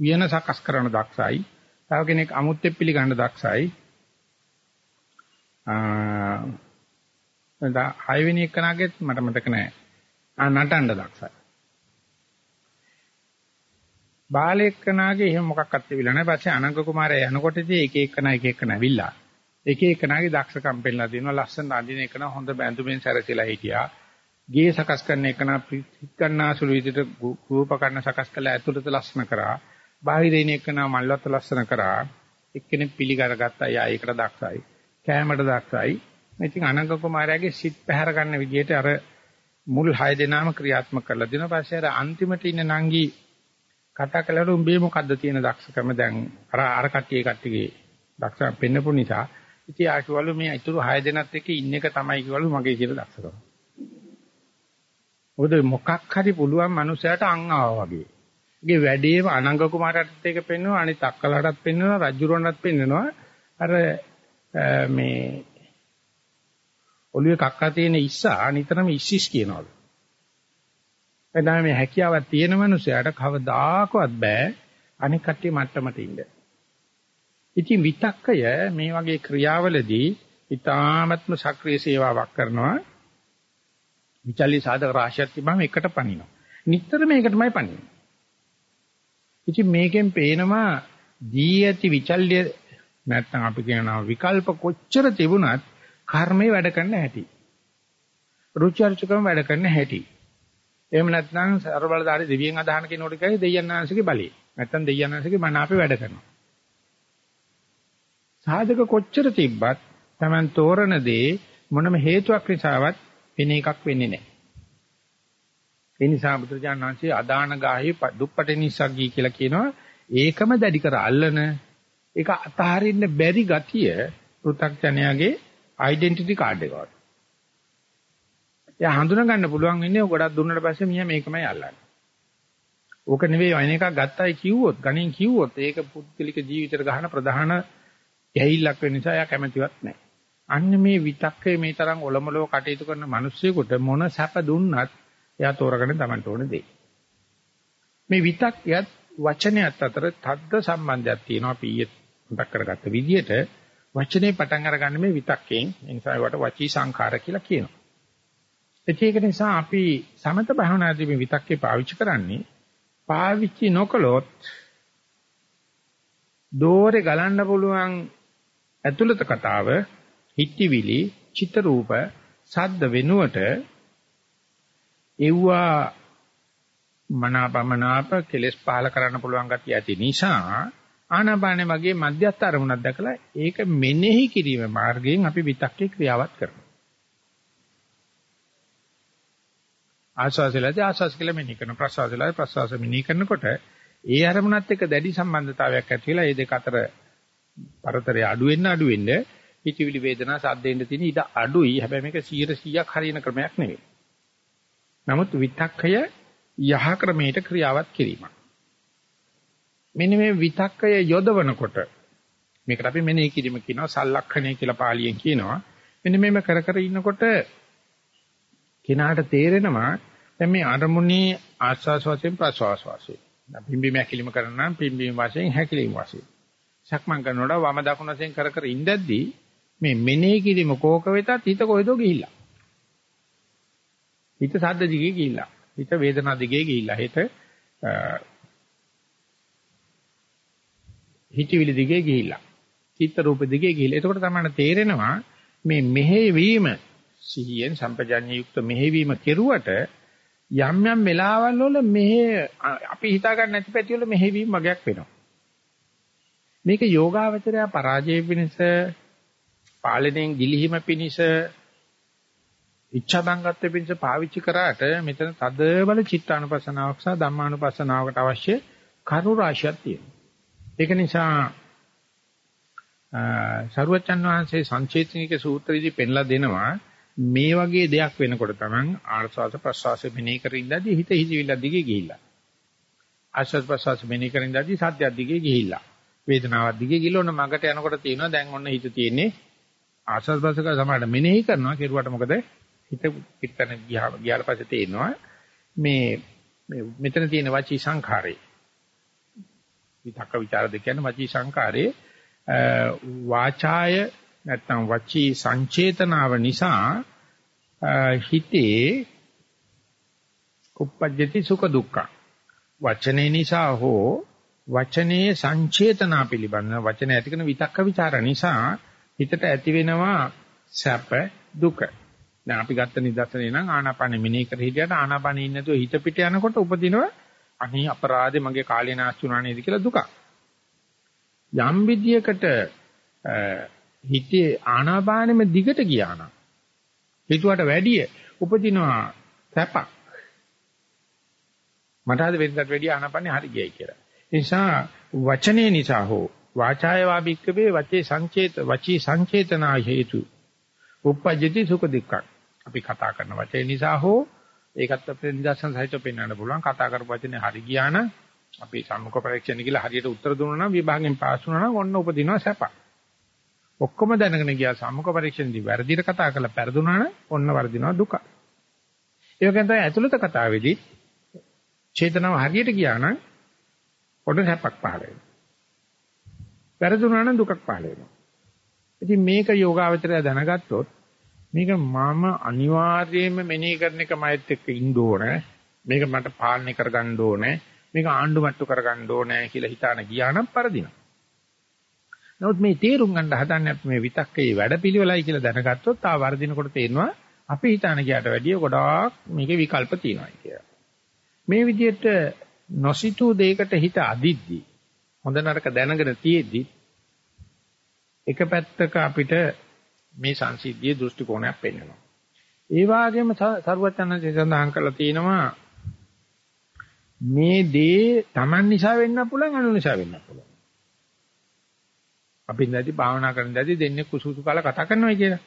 වියන සකස් කරන දක්ෂයි. තව කෙනෙක් අමුත්තේ පිළිගන්න දක්ෂයි. ආ එතන හයවෙනි එකනාගෙත් මට මතක නෑ. ආ නටන්න දක්ෂයි. බාලෙක්කනාගේ එහෙම මොකක්වත් තිබිලා නැහැ. පස්සේ අනංග කුමාරයා යනකොටදී එක එකනා එක එකනා ඇවිල්ලා. එක එකනාගේ දක්ෂකම් පෙන්නලා දෙනවා. ලස්සන අඳින එකනා හොඳ බැඳුමින් සැරසිලා හිටියා. ගේ සකස් කරන එකනා පිටකන්නාසුළු විදිහට රූපකරණ සකස් කළා ඇතුළත ලස්සන කරා. බාහිරින් එකනා මල්වත් ලස්සන කරා. එක්කෙනෙක් පිළිගරගත්තා. යා ඒකට දක්ෂයි. කෑමට දක්ෂයි. ඉතින් අනංග කුමාරයාගේ සිත් පැහැර ගන්න විදිහට අර මුල් 6 දෙනාම ක්‍රියාත්මක කරලා දෙනවා. පස්සේ අර අන්තිමට ඉන්න නංගි කතා කළාට උඹේ මොකද්ද තියෙන දක්ෂකම දැන් අර අර කට්ටිය කට්ටියගේ දක්ෂකම් පෙන්නපු නිසා ඉතින් ආශිවලු මේ අතුරු 6 දෙනත් එක්ක ඉන්න එක තමයි කිවලු මගේ කියලා දක්ෂකම. මොකද මොකක් හරි පුළුවන් මනුස්සයාට අං ආවා වගේ. ඒගේ වැඩේම අනංග කුමාරටත් ඒක පෙන්වනවා අනිත් අක්කලාටත් පෙන්වනවා රජුරවණටත් පෙන්වනවා අර මේ ඔළුවේ කක්කා තියෙන ඉස්සා නිතරම ඉස්සිස් කියනවලු. එදා මේ හැකියාවක් තියෙන මනුස්සයාට කවදාකවත් බෑ අනික් කට්ටිය මට්ටමට ඉන්න. ඉතින් විතක්කය මේ වගේ ක්‍රියාවලදී ඊ타මත්ම සක්‍රීය සේවාවක් කරනවා. විචල්්‍ය සාධක රාශියක් තිබ්බම එකට පනිනවා. නිතර මේකටමයි පනින්නේ. ඉතින් මේකෙන් පේනවා දී ඇති විචල්්‍ය නැත්නම් අපි කියනවා විකල්ප කොච්චර තිබුණත් කර්මේ වැඩ කරන්න හැටි. රුචි අරුචිකම වැඩ කරන්න හැටි. එහෙම නැත්නම් ਸਰබලධාරී දෙවියන් අදහන කෙනෙකුට කියයි දෙයයන් ආංශිකේ බලය. නැත්නම් දෙයයන් ආංශිකේ මන අපේ වැඩ කරනවා. සාධක කොච්චර තිබ්බත් Taman තෝරන දේ මොනම හේතුවක් නිසාවත් වෙන එකක් වෙන්නේ නැහැ. ඒ නිසා බුදුරජාණන් වහන්සේ අදාන ගාහේ දුප්පටි නිසග්ගී කියලා කියනවා ඒකම දැඩි කර අල්ලන ඒක අතහරින්න බැරි ගතිය පෘථග්ජනයාගේ ඩෙන්ටිටි කාඩ් එක වගේ. එයා හඳුනා ගන්න පුළුවන් වෙන්නේ ගොඩක් දුන්නාට පස්සේ මියා මේකමයි අල්ලන්නේ. ඕක නෙවෙයි වෙන එකක් ගත්තයි කිව්වොත් ගණන් කිව්වොත් ඒක පුද්ගලික ජීවිතේට ගහන ප්‍රධාන ගැහිල්ලක් වෙන නිසා එයා කැමතිවත් නැහැ. අන්න මේ විතක්කේ මේ තරම් ඔලොමලෝ කටයුතු කරන මිනිස්සුෙකුට මොන සැප දුන්නත් එයා තෝරගෙන තමන්ට ඕන දෙයි. මේ විතක්යත් වචනයත් අතර තද්ද සම්බන්ධයක් තියෙනවා අපි ඊයේ මතක් කරගත්ත විදිහට වචනේ පටන් අරගන්න මේ විතක්කෙන් ඒ නිසා ඒවට වචී සංඛාර කියලා කියනවා. ඒක නිසා අපි සමත භාවනාදී මේ විතක්කේ පාවිච්චි කරන්නේ පාවිච්චි නොකළොත් දෝරේ ගලන්න පුළුවන් ඇතුළත කතාව හිට්ටිවිලි චිත්ත රූප සද්ද වෙනුවට එව්වා මනාපමනාප කෙලස් පහල කරන්න පුළුවන් ගතිය ඇති නිසා ආනාපානෙ වගේ මධ්‍යස්ථ අරමුණක් දැකලා ඒක මෙනෙහි කිරීම මාර්ගයෙන් අපි විතක්කේ ක්‍රියාවත් කරනවා. ආස්වාසලදී ආස්වාස කියලා මෙනෙහි කරන ප්‍රසවාසලදී ප්‍රසවාස මෙනෙහි කරනකොට ඒ අරමුණත් එක්ක දැඩි සම්බන්ධතාවයක් ඇති වෙලා මේ දෙක අතර පරතරය අඩු වෙන්න අඩු වෙන්න හිතවිලි වේදනා සද්දෙන්න තියෙන ඉඩ අඩුයි. හැබැයි මේක 100%ක් හරියන ක්‍රමයක් නෙවෙයි. නමුත් විතක්කය යහ ක්‍රමයට ක්‍රියාවත් කිරීමක්. මෙන්න මේ විතක්කය යොදවනකොට මේකට අපි මෙනෙහි කිරීම කියනවා සල්ලක්ෂණය කියලා පාලියෙන් කියනවා. මෙන්න මේම කර කර ඉන්නකොට කෙනාට තේරෙනවා දැන් මේ අරමුණේ ආස්වාස් වශයෙන් ප්‍රසවාස වශයෙන්. පිම්බීම හැකිලිම කරනවා පිම්බීම වශයෙන් හැකිලිම වශයෙන්. සක්මන් කරනකොට වම දකුණ වශයෙන් කර කර ඉඳද්දී මේ මෙනෙහි කිරීම කෝක වෙතත් හිත කොහෙදෝ ගිහිල්ලා. හිත සද්ද දිගේ ගිහිල්ලා. හිත වේදනා දිගේ ගිහිල්ලා. හිත හිතවිලි දිගේ ගිහිල්ලා. චිත්ත රූප දිගේ ගිහිල්ලා. එතකොට තමයි තේරෙනවා මේ මෙහෙවීම සිහියෙන් සම්පජාඤ්ඤ යුක්ත මෙහෙවීම කෙරුවට යම් යම් වෙලාවල් වල මෙහෙ අපි හිතා ගන්න නැති පැති වල මෙහෙවීම වගේක් වෙනවා. මේක යෝගාවචරය පරාජය පිණිස පාලනයෙන් ගිලිහිම පිණිස ඉච්ඡාබංගත්ව පිණිස පාවිච්චි කරාට මෙතන තද බල චිත්තානුපස්සනාවක් සහ ධම්මානුපස්සනාවකට අවශ්‍ය කරු රාශියක් තියෙනවා. ඒක නිසා සරුවචන් වහන්සේ සංචේතනික සූත්‍රයේදී පෙන්ලා දෙනවා මේ වගේ දෙයක් වෙනකොට තමයි ආර්සවාස ප්‍රසවාස මෙනෙහි කරින්දාදී හිත හිතවිල්ල දිගේ ගිහිල්ලා. ආශ්වාස ප්‍රසවාස මෙනෙහි කරින්දාදී සත්‍ය දිගේ ගිහිල්ලා. වේදනාවක් දිගේ ගිහලා මගට යනකොට තියෙනවා දැන් ඔන්න හිත තියෙන්නේ ආශ්වාස ප්‍රසවාස සමාඩ මෙනෙහි කරනවා කෙරුවට මොකද හිත පිටතන ගියාම ගියාට පස්සේ තේරෙනවා මේ මෙතන තියෙන වචී සංඛාරේ. විතක්ක ਵਿਚාර දෙක කියන්නේ වචී සංඛාරේ වාචාය නැත්නම් වචී සංචේතනාව නිසා හිතේ උපජ්ජති සුඛ දුක්ඛ. වචනේ නිසා හෝ වචනේ සංචේතනා පිළිබඳ වචන ඇතිකන විතක්ක ਵਿਚාර නිසා හිතට ඇති වෙනවා සැප දුක. දැන් අපි ගත්ත නිදර්ශනේ නම් ආනාපානෙ මිනේ කර හිටියට ආනාපානෙ ඉන්නේ නැතුව හිත පිට යනකොට උපදිනවා අනේ අපරාධේ මගේ කාලේ නාස්ති වුණා නේද කියලා දුක. යම් විදියකට හිතේ ආනාපානෙම දිගට ගියා නම් හිතුවට වැඩිය උපදිනවා සැපක්. මට අද වෙනකට වැඩිය ආනාපානෙ හරි ගියයි කියලා. ඒ නිසා වචනේ නිසා හෝ වාචාය වාබික්කවේ වචේ සංචේත වචී සංචේතනා හේතු උප්පජ්ජති සුඛ දුක්ඛ. අපි කතා කරන වචේ නිසා හෝ ඒකත් අපේ නිදර්ශන සහිතව පෙන්වන්න පුළුවන්. කතා කරපු වචනේ හරි ගියා නම් අපි සම්මුඛ පරීක්ෂණ කියලා හරියට උත්තර දුන්නා නම් විභාගයෙන් පාස් වුණා නම් ඔන්න උපදිනවා සැප. ඔක්කොම දැනගෙන ගියා සම්මුඛ පරීක්ෂණදී වැරදිට කතා කරලා පෙරදුනා නම් ඔන්න වර්ධිනවා දුක. ඒ වගේම තමයි ඇතුළත කතාවේදී චේතනාව හරියට ගියා නම් ඔන්න සැපක් පහළ වෙනවා. වැරදුනා නම් දුකක් පහළ වෙනවා. ඉතින් මේක යෝගාවචරය දැනගත්තොත් මේක මම අනිවාර්යයෙන්ම මෙනෙහි කරන එක මයිත් එක්ක ඉන්න ඕනේ. මේක මට පාලනය කරගන්න ඕනේ. මේක ආණ්ඩු මට්ටු කරගන්න ඕනේ කියලා හිතාන ගියා නම් පරදිනවා. නමුත් මේ තේරුම් ගන්න හදන්නේ මේ විතක්කේ වැඩපිළිවෙලයි කියලා දැනගත්තොත් ආ වර්ධිනකොට තේරෙනවා අපි හිතාන ගියාට වැඩිය ගොඩාක් මේකේ විකල්ප තියෙනවා කියලා. මේ විදිහට නොසිතූ දෙයකට හිත අදිද්දී හොඳ නරක දැනගෙන තියෙද්දි එක පැත්තක අපිට මේ සංසිද්ධියේ දෘෂ්ටි කෝණයක් පෙන්වනවා. ඒ වගේම සරුවචනන්සේ සඳහන් කරලා තියෙනවා මේ දේ Taman නිසා වෙන්න පුළුවන් අනු නිසා වෙන්න පුළුවන්. අපි ඉඳදී භාවනා කරන ඉඳදී දෙන්නේ කුසුසු කාලා කතා කරනවා කියලා.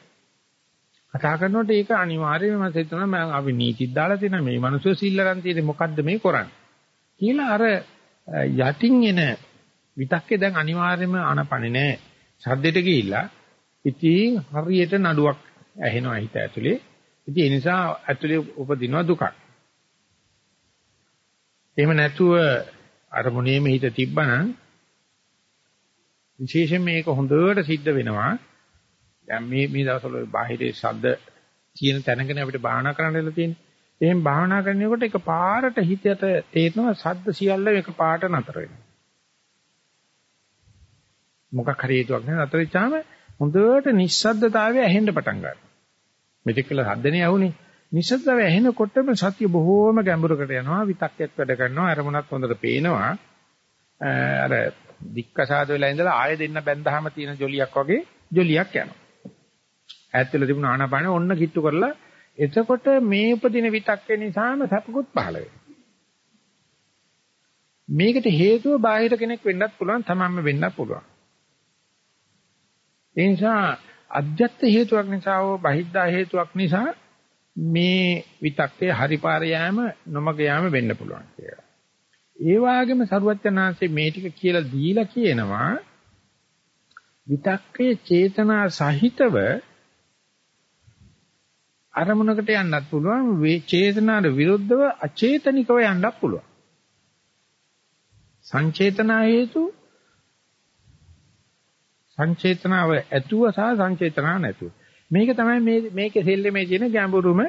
කතා කරනකොට ඒක අනිවාර්යයෙන්ම මම හිතනවා මම අපි නීතිත් දාලා තියෙනවා මේ මිනිස්සු සිල්ලරන් තියෙන්නේ මොකද්ද මේ කරන්නේ කියලා අර යටින් එන විතක්කේ දැන් අනිවාර්යයෙන්ම ආනපනේ නෑ සද්දෙට ගිහිල්ලා ඉතින් හරියට නඩුවක් ඇහෙනවා හිත ඇතුලේ ඉතින් ඒ නිසා ඇතුලේ උපදිනවා දුකක් එහෙම නැතුව අරමුණේම හිත තිබ්බනම් විශේෂයෙන් මේක හොඳට සිද්ධ වෙනවා. දැන් මේ මේ දවස්වල බාහිරේ ශබ්ද කියන තැනකනේ අපිට භාවනා කරන්න වෙලා තියෙන්නේ. එහෙන් භාවනා කරනකොට එක පාරට හිතට තේරෙනවා ශබ්ද සියල්ල එක පාට නතර වෙනවා. මොකක් හරි හේතුවක් නැහැ නතර වෙච්චාම හොඳට නිස්සද්දතාවය ඇහෙන්න පටන් ගන්නවා. මෙතෙක් කළ ශබ්දනේ ඇහුනේ. නිස්සද්දතාවය ඇහෙනකොටම සතිය බොහෝම ගැඹුරකට යනවා. විතක්කයක් වැඩ කරනවා. අරමුණක් හොඳට පේනවා. අර දික්කසාද වෙලා ඉඳලා ආයෙ දෙන්න බැඳහම තියෙන ජොලියක් වගේ ජොලියක් යනවා. ඈත්වල තිබුණ ආනාපානෙ ඔන්න කිට්ටු කරලා එතකොට මේ උපදින විතක්කේ නිසාම සැපකුත් පහළ වෙනවා. මේකට හේතුව බාහිර කෙනෙක් වෙන්නත් පුළුවන් තමන්ම වෙන්නත් පුළුවන්. ඒ නිසා අධ්‍යත්ත හේතුවක් නිසා හෝ බහිද්දා හේතුවක් නිසා මේ විතක්කේ හරිපාර යෑම නොමග යෑම වෙන්න පුළුවන් කියලා. ඒ වාගේම සරුවච්චනාංශේ මේ ටික කියලා දීලා කියනවා විතක්කේ චේතනා සහිතව අරමුණකට යන්නත් පුළුවන් වේ චේතනාට විරුද්ධව අචේතනිකව යන්නත් පුළුවන් සංචේතනා හේතු සංචේතනාව ඇතුව සහ සංචේතනා නැතුව මේක තමයි මේ මේකේ සෙල්ලමේ තියෙන ගැඹුරුම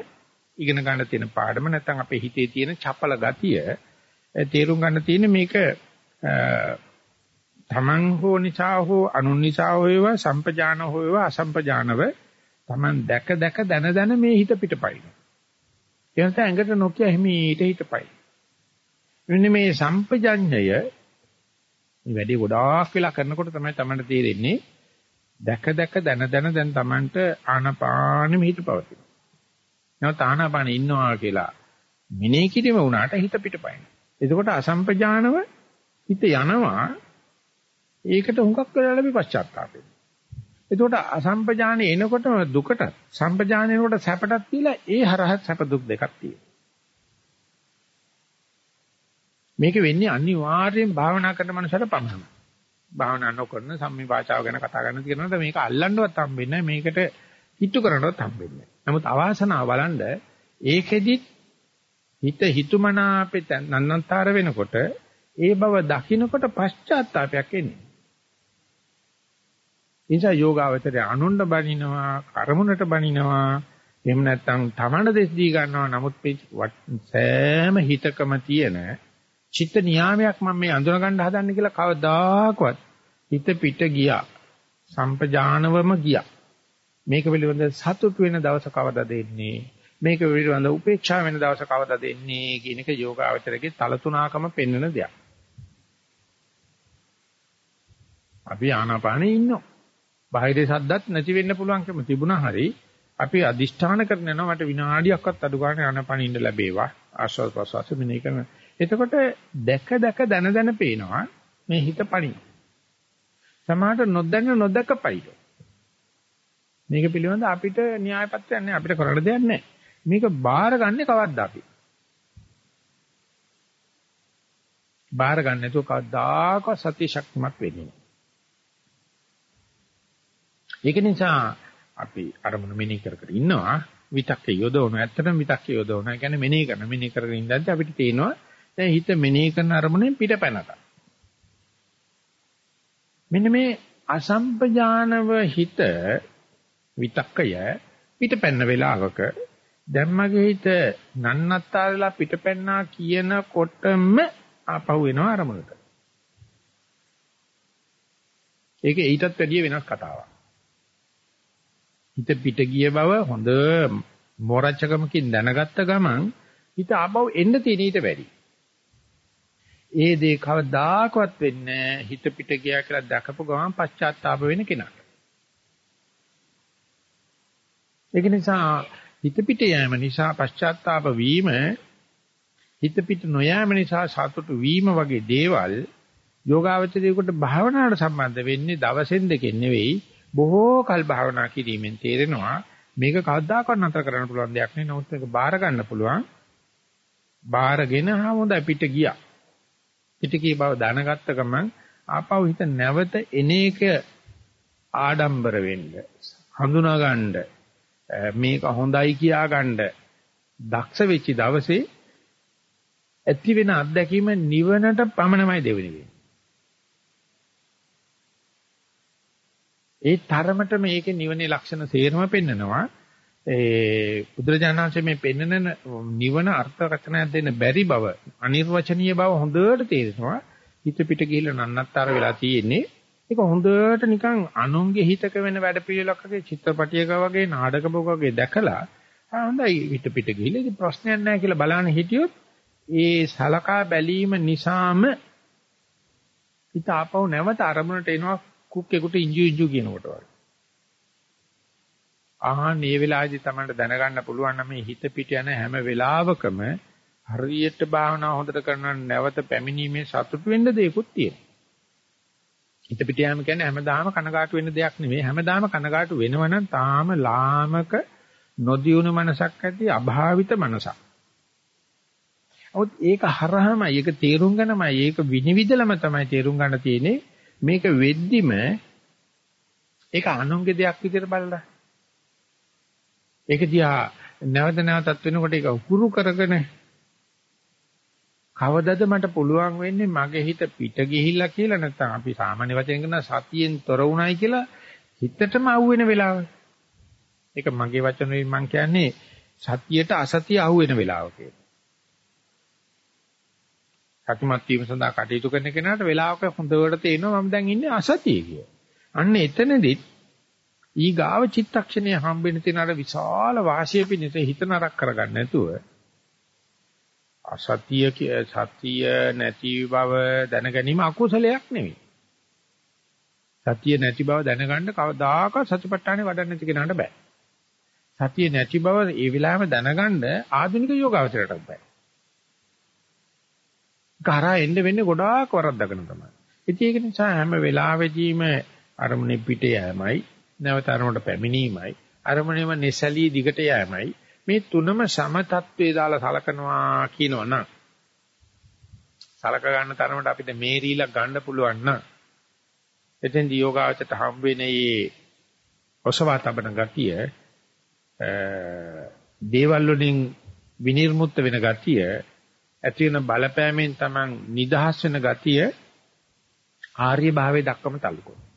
ඉගෙන ගන්න තියෙන පාඩම නැත්නම් අපේ හිතේ තියෙන චපල ගතිය තේරුම් ගන්න තියෙන්නේ මේක තමන් හෝ නිසා හෝ අනුන් නිසා හෝ වේවා සම්පජාන හෝ වේවා අසම්පජානව තමන් දැක දැක දන දන මේ හිත පිටපයින්. ඒ නිසා ඇඟට නොකිය හිමීට හිටපයි. මෙන්න මේ සම්පජඤ්ඤය මේ වැඩේ ගොඩාක් වෙලා කරනකොට තමයි තමන්ට තේරෙන්නේ දැක දැක දන දන දැන් තමන්ට ආනපානෙම හිත පවතින. නැවත ආනපානෙ ඉන්නවා කියලා මිනේ කිරීම වුණාට හිත පිටපයින්. එතකොට අසම්පජානව හිත යනවා ඒකට හුඟක් වෙලා ලැබි පශ්චාත්තාපය. එතකොට අසම්පජානේ එනකොටම දුකට සම්පජානේ එනකොට සැපටක් තියලා ඒ හරහත් සැප දුක් දෙකක් තියෙනවා. මේක වෙන්නේ අනිවාර්යෙන් භාවනා කරන මනුස්සයට පමණයි. භාවනා නොකරන සම්මි වාචාව ගැන කතා කරන කියනකොට මේක අල්ලන්නවත් හම්බෙන්නේ නැහැ මේකට හිතු කරනවත් හම්බෙන්නේ නැහැ. නමුත් අවාසනාව බලන්න ඒකෙදිත් හිත හිතුමනාපෙත නන්නතර වෙනකොට ඒ බව දකින්නකොට පශ්චාත්තාවයක් එන්නේ. නිසා යෝගාවචරය අනුණ්ඩ බනිනවා, කර්මුණට බනිනවා, එහෙම නැත්නම් තමන දෙස් දී ගන්නවා. නමුත් සෑම හිතකම තියෙන චිත්ත නියාමයක් මම මේ අඳුන ගන්න හදන්නේ කියලා කවදාකවත් හිත පිට ගියා. සම්පජානවම ගියා. මේක පිළිබඳ සතුට වෙන දවස කවදද එන්නේ? මේක පිළිබඳ උපේක්ෂා වෙන දවස කවදාද එන්නේ කියන එක යෝගාවචරයේ තලතුණකම පෙන්වන දෙයක්. අපි ආනාපානෙ ඉන්නවා. බාහිර සද්දත් නැති වෙන්න පුළුවන්කම තිබුණා හරි අපි අදිෂ්ඨාන කරන යනවා මට විනාඩියක්වත් අඩු ගන්න ආනාපානෙ ඉන්න ලැබේවා. ආශ්වාස ප්‍රශ්වාස මෙනේ කරන. එතකොට දැක දැක දන දන පේනවා මේ හිත පණි. සමහරට නොදැන්න නොදකපයි. මේක පිළිබඳ අපිට න්‍යාය පත්‍රයක් නැහැ අපිට කරන්න දෙයක් නැහැ. මේක බාර ගන්න කවද්ද අපි? බාර ගන්න නැතුව කවදාකවත් සතිය ශක්තිමත් වෙන්නේ නැහැ. ඒක නිසා අපි අරමුණු මෙනෙහි කර කර ඉන්නවා විතක්ක යොදවන ඇත්තටම විතක්ක යොදවන. ඒ කියන්නේ මෙනෙහි කරන මෙනෙහි කරගෙන ඉඳද්දි අපිට තේනවා දැන් හිත මෙනෙහි කරන අරමුණෙන් පිටපැනක. මෙන්න මේ අසම්පජානව හිත විතක්කය පිටපැන්න වෙලාවක දැම්මගේ හිත නන්නත්තාරලා පිටපැන්නා කියනකොටම ආපහු එනවා අරමුණට. ඒක ඊටත් වැඩිය වෙනස් කතාවක්. හිත පිට ගිය බව හොඳ මොරච්චකමකින් දැනගත්ත ගමන් හිත ආපහු එන්න තියෙන ඊට වැඩි. ඒ දේ කවදාකවත් වෙන්නේ හිත පිට ගියා කියලා දැකපු ගමන් පශ්චාත්තාප වෙන කෙනාට. ඒක නිසා හිත පිට යෑම නිසා පශ්චාත්තාප වීම හිත පිට නොයෑම නිසා සතුටු වීම වගේ දේවල් යෝගාවචරයේකට භාවනාවට සම්බන්ධ වෙන්නේ දවසෙන් දෙකෙන් නෙවෙයි බොහෝ කල් භාවනා කිරීමෙන් තේරෙනවා මේක කවදාකවත් නතර කරන්න පුළුවන් දෙයක් නෙවෙයි නමුත් මේක බාර ගන්න පුළුවන්. බාරගෙන හමුදා පිට ගියා. පිට කී බව දැනගත්ත ගමන් ආපහු හිත නැවත එන එක ආඩම්බර වෙන්න හඳුනා ගන්න මේක හොඳයි කියා ගන්න දක්ෂ වෙච්ච දවසේ ඇති වෙන අත්දැකීම නිවනට පමණමයි දෙවෙනි වෙන්නේ. ඒ තරමට මේකේ නිවනේ ලක්ෂණ සේරම පෙන්නනවා. ඒ බුදුරජාණන්සේ මේ පෙන්නන නිවන අර්ථකථනයක් දෙන්න බැරි බව, අනිර්වචනීය බව හොඳට තේරෙනවා. හිත පිට ගිහිල්ලා නන්නත්තර වෙලා තියෙන්නේ ඒක හොඳට නිකන් අනුන්ගේ හිතක වෙන වැඩ පිළිලක් වගේ චිත්‍රපටියක වගේ නාටකමක වගේ දැකලා හොඳයි පිට පිට ගිහිල්ලා ඉතින් ප්‍රශ්නයක් නැහැ කියලා බලන්න හිටියොත් ඒ සලකා බැලීම නිසාම හිත ආපහු නැවත අරමුණට එනවා කුක්කෙකුට ඉංජු ඉංජු කියනකොට වගේ. ආහන් මේ වෙලාවේදී තමයි දැනගන්න පුළුවන් නම් මේ හිත පිට යන හැම වෙලාවකම හරියට භාවනා හොඳට කරන නැවත පැමිණීමේ සතුට වෙන්න දෙයක්ත් තියෙනවා. හිත පිට යාම කියන්නේ හැමදාම කනගාටු වෙන්න දෙයක් නෙවෙයි. හැමදාම කනගාටු වෙනවනම් තාම ලාමක නොදියුණු මනසක් ඇති අභාවිත මනසක්. ඔත් ඒක හරහමයි ඒක තේරුම් ගන්නමයි ඒක විනිවිදලම තමයි තේරුම් ගන්න තියෙන්නේ. මේක වෙද්දිම ඒක අනුන්ගේ දෙයක් විදිහට බලලා. ඒක දිහා නැවත නැවතත් වෙනකොට ඒක උකුරු කරගෙන කවදද මට පුළුවන් වෙන්නේ මගේ හිත පිට ගිහිල්ලා කියලා නැත්නම් අපි සාමාන්‍ය වචෙන් කරන සතියෙන් තොර වුණයි කියලා හිතටම අහුවෙන වෙලාව. ඒක මගේ වචන වලින් මම කියන්නේ සතියට අසතිය අහුවෙන වෙලාව කියලා. සතිමත් වීම සඳහා කටයුතු කරන කෙනාට වෙලාවක හොඳට තේරෙනවා මම දැන් ඉන්නේ අසතියේ කියලා. අන්න එතනදිත් ඊ ගාව චිත්තක්ෂණයේ හම්බෙන්න තියෙන අර විශාල වාසිය පිණිස හිත නරක කරගන්න නැතුව අසතිය සතිය නැති බව දැන ගැනීම අකුසලයක් නෙවෙයි. සතිය නැති බව දැනගන්න කවදාකවත් සතිපට්ඨානේ වඩන්න නැති කෙනාට බෑ. සතිය නැති බව ඒ වෙලාවෙම දැනගන්න ආධුනික යෝගාවචරයටත් බෑ. කරා එන්න වෙන්නේ ගොඩාක් වරද්දගෙන තමයි. ඉතින් ඒක නිසා හැම වෙලාවෙදීම අරමුණේ පිට යෑමයි, නැවත අරමුණට පැමිණීමයි, අරමුණේම නිසලී දිගට යෑමයි මේ තුනම සම තත්වයේ දාලා සලකනවා කියනවනම් සලක ගන්න තරමට අපිට මේරීලා ගන්න පුළුවන් නම් එතෙන්දී යෝගාවචරයට හම්බ වෙන්නේ ඔසවා තබන ගතිය දේවල් වලින් විනිර්මුක්ත වෙන ගතිය ඇති වෙන බලපෑමෙන් Taman නිදහස් වෙන ගතිය ආර්ය භාවයේ දක්වම තල්ලු කරනවා.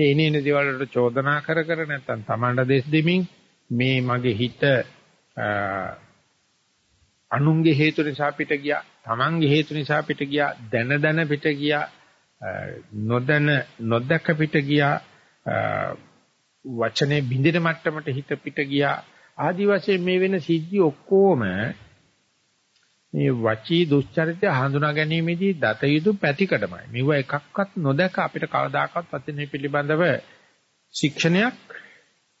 මේ එනේන දේවල් වලට චෝදනා කර කර නැත්නම් Tamanට දේශ දෙමින් මේ මගේ හිත අනුන්ගේ හේතු නිසා පිට ගියා, තමන්ගේ හේතු නිසා පිට ගියා, දැන දැන පිට ගියා, නොදැන නොදැක පිට ගියා, වචනේ බින්දින මට්ටමට හිත පිට ගියා. ආදි වශයෙන් මේ වෙන සිද්ධි ඔක්කොම මේ වචී දුස්චරිතය හඳුනා ගැනීමේදී දත යුතු පැතිකඩමයි. මෙව එකක්වත් නොදැක අපිට කවදාකවත් වචනේ පිළිබඳව ශික්ෂණයක්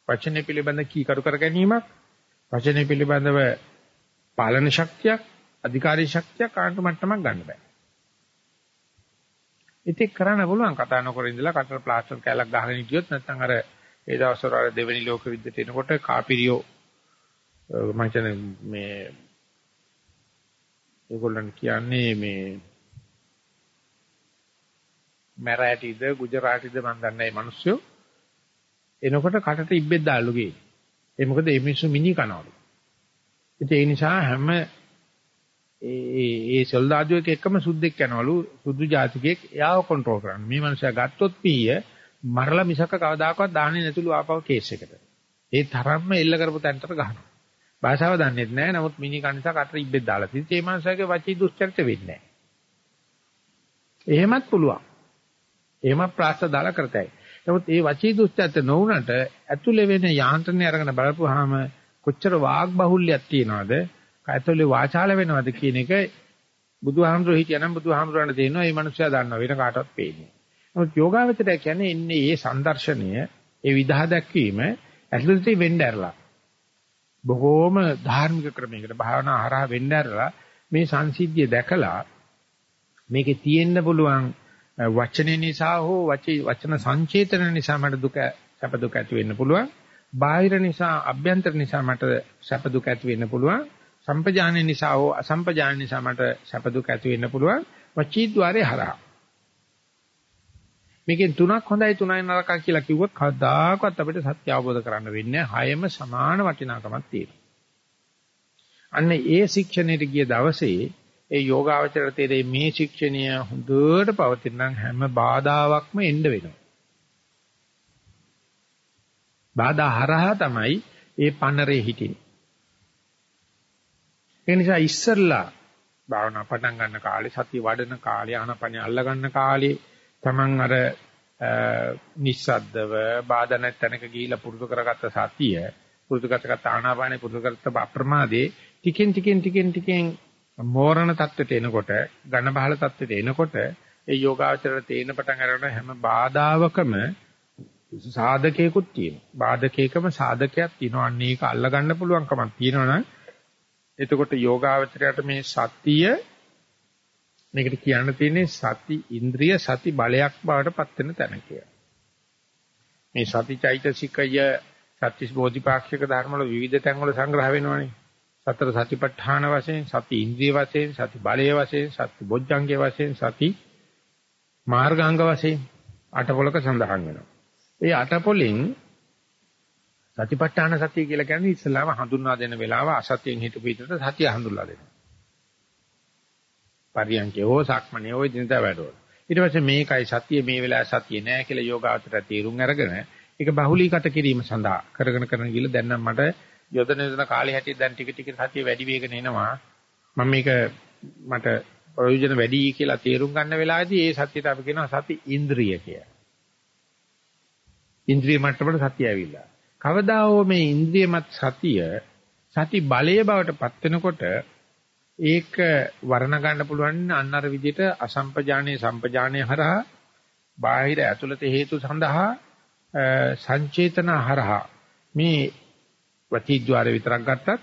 වචනේ පිළිබඳ කීකරු කර ගැනීමක් වචනේ පිළිබඳව පාලන ශක්තියක් අධිකාරී ශක්තියක් ආණ්ඩු මට්ටමක් ගන්න බෑ. ඉතින් කරන්න පුළුවන් කතා නොකර ඉඳලා කටර ප්ලාස්ටර් කැලක් ගහගෙන හිටියොත් නැත්නම් අර ඒ දවස්වල අර දෙවෙනි ලෝක විද්‍යාවට එනකොට කාපිරියෝ මම කියන්නේ මේ ඒගොල්ලන් කියන්නේ මේ මරාටිද ගුජරාටිද මන් දන්නේ නැහැ මිනිස්සු එනකොට කටට ඉබ්බෙක් දාලු ගියේ. ඒ මොකද මේ මිනිස්සු මිනි කනවලු. ඉතින් ඒ නිසා හැම ඒ ඒ සොල්දාදුවෙක් එක්කම සුද්දෙක් යනවලු සුදු ජාතිකයෙක් එයාව කන්ට්‍රෝල් කරන්න. මේ මනුස්සයා ගත්තොත් පීය මරලා මිසක කවදාකවත් දාන්නේ නැතුළු ආපව කේස් එකට. ඒ තරම්ම එල්ල කරපු තැනට ගහනවා. භාෂාව දන්නෙත් නැහැ. නමුත් මිනි කණිසා කට ඉබ්බෙත් දාලා තියෙන්නේ. ඒ මනුස්සයාගේ වචී දුස්චරිත වෙන්නේ නැහැ. එහෙමත් පුළුවන්. එහෙම ප්‍රාස්ත දාලා කරතයි. නමුත් ඒ වචී දුස්චරිත නොවුනට ඇතුලේ වෙන යාන්ත්‍රණය අරගෙන බලපුවාම කොච්චර වාග් බහුල්‍යයක් තියනවද? ඇතුලේ වාචාල වෙනවද කියන එක බුදුහාමුදුරුවෝ හිටියනම් බුදුහාමුදුරන්ට තේරෙනවා මේ මනුස්සයා දන්නවා වෙන කාටවත් පේන්නේ. නමුත් යෝගාවචරය කියන්නේ ඉන්නේ මේ සංදර්ශනය, ඒ විදහා දැක්වීම ඇතුළතේ වෙන්න ඇරලා. බොහෝම ධාර්මික ක්‍රමයකට භාවනා හරහා වෙන්න ඇරලා මේ සංසිද්ධිය දැකලා මේකේ තියෙන්න පුළුවන් වචනේ නිසා හෝ වචන සංචේතන නිසා මට දුක සැප දුක ඇති වෙන්න පුළුවන්. බාහිර නිසා අභ්‍යන්තර නිසා මට සැප දුක ඇති වෙන්න පුළුවන්. සම්පජාන නිසා හෝ අසම්පජාන නිසා මට සැප දුක ඇති වෙන්න පුළුවන්. වචීද්්වාරේ හරහා. මේකෙන් තුනක් හොඳයි තුනයි නරකයි කියලා කිව්වොත් කවදාකවත් අපිට සත්‍ය අවබෝධ කරන්න වෙන්නේ නැහැ. හයම සමාන වටිනාකමක් තියෙනවා. අන්න ඒ ශික්ෂණයට ගිය දවසේ ඒ යෝගාවචර තේරේ මේ ශික්ෂණය හොඳට පවතින නම් හැම බාධාවක්ම එන්න වෙනවා. බාධා හරහා තමයි ඒ පන්නරේ හිටින්නේ. ඒ නිසා ඉස්සල්ලා භාවනා පටන් ගන්න කාලේ සතිය වඩන කාලේ ආනපනිය අල්ල ගන්න කාලේ Taman අර නිස්සද්දව බාධා නැතනක ගිහිලා පුරුදු කරගත්ත සතිය පුරුදු කරගත්ත ආනාපානෙ පුරුදු කරගත්ත අප්‍රමාදේ ටිකෙන් ටිකෙන් ටිකෙන් ටිකෙන් මෝරණ தත්වෙට එනකොට ඝන බහල தත්වෙට එනකොට ඒ යෝගාචර තේන පටන් අරගෙන හැම බාධාවකම සාධකයකුත් තියෙනවා. බාධකයකම සාධකයක් තියෙනවා. අන්න ඒක අල්ල ගන්න පුළුවන්කමක් තියෙනවනම් එතකොට යෝගාචරයට මේ සතිය මේකට කියන්න තියෙන්නේ සති ඉන්ද්‍රිය සති බලයක් බවට පත් වෙන තැන කියලා. මේ සති චෛතසිකය සත්‍විස් බෝධිපාක්ෂික ධර්ම වල විවිධ තැන් වල සංග්‍රහ වෙනවනේ. සතර සතිපට්ඨාන වශයෙන්, සති ඉන්ද්‍රිය වශයෙන්, සති බලය වශයෙන්, සති බොජ්ජංගය වශයෙන්, සති මාර්ගාංග වශයෙන් අටපොලක සඳහන් වෙනවා. ඒ අටපොලෙන් සතිපට්ඨාන සතිය කියලා කියන්නේ ඉස්සලාම හඳුන්වා දෙන වෙලාව අසතියෙන් හිටපු විදිහට සතිය හඳුන්ලා දෙනවා. පරියන්කේ හෝ සක්මනේ හෝ දිනදා වැඩවල. ඊට පස්සේ මේකයි සතිය මේ වෙලාවේ සතිය නෑ කියලා යෝගාවචර තීරුම් අරගෙන ඒක බහුලීගත කිරීම සඳහා කරගෙන කරගෙන ගිහලා දැන් නම් මට යොදන යොදන කාලේ හැටියට දැන් ටික ටික සතිය වැඩි වේගන එනවා. මම මේක මට ප්‍රයෝජන වැඩි කියලා තීරුම් ගන්න වෙලාවේදී ඒ සතියට අපි කියනවා සති ඉන්ද්‍රිය කියලා. ඉන්ද්‍රිය මට්ටමට සතිය ඇවිල්ලා. කවදා හෝ මේ ඉන්ද්‍රියමත් සතිය සති බලයේ බවට පත් වෙනකොට ඒක වර්ණ ගන්න පුළුවන් අන්න අර විදිහට අසම්පජානීය සම්පජානීය හරහා බාහිර ඇතුළත හේතු සඳහා සංචේතන හරහා මේ වචීද්්වාර විතරක් ගත්තත්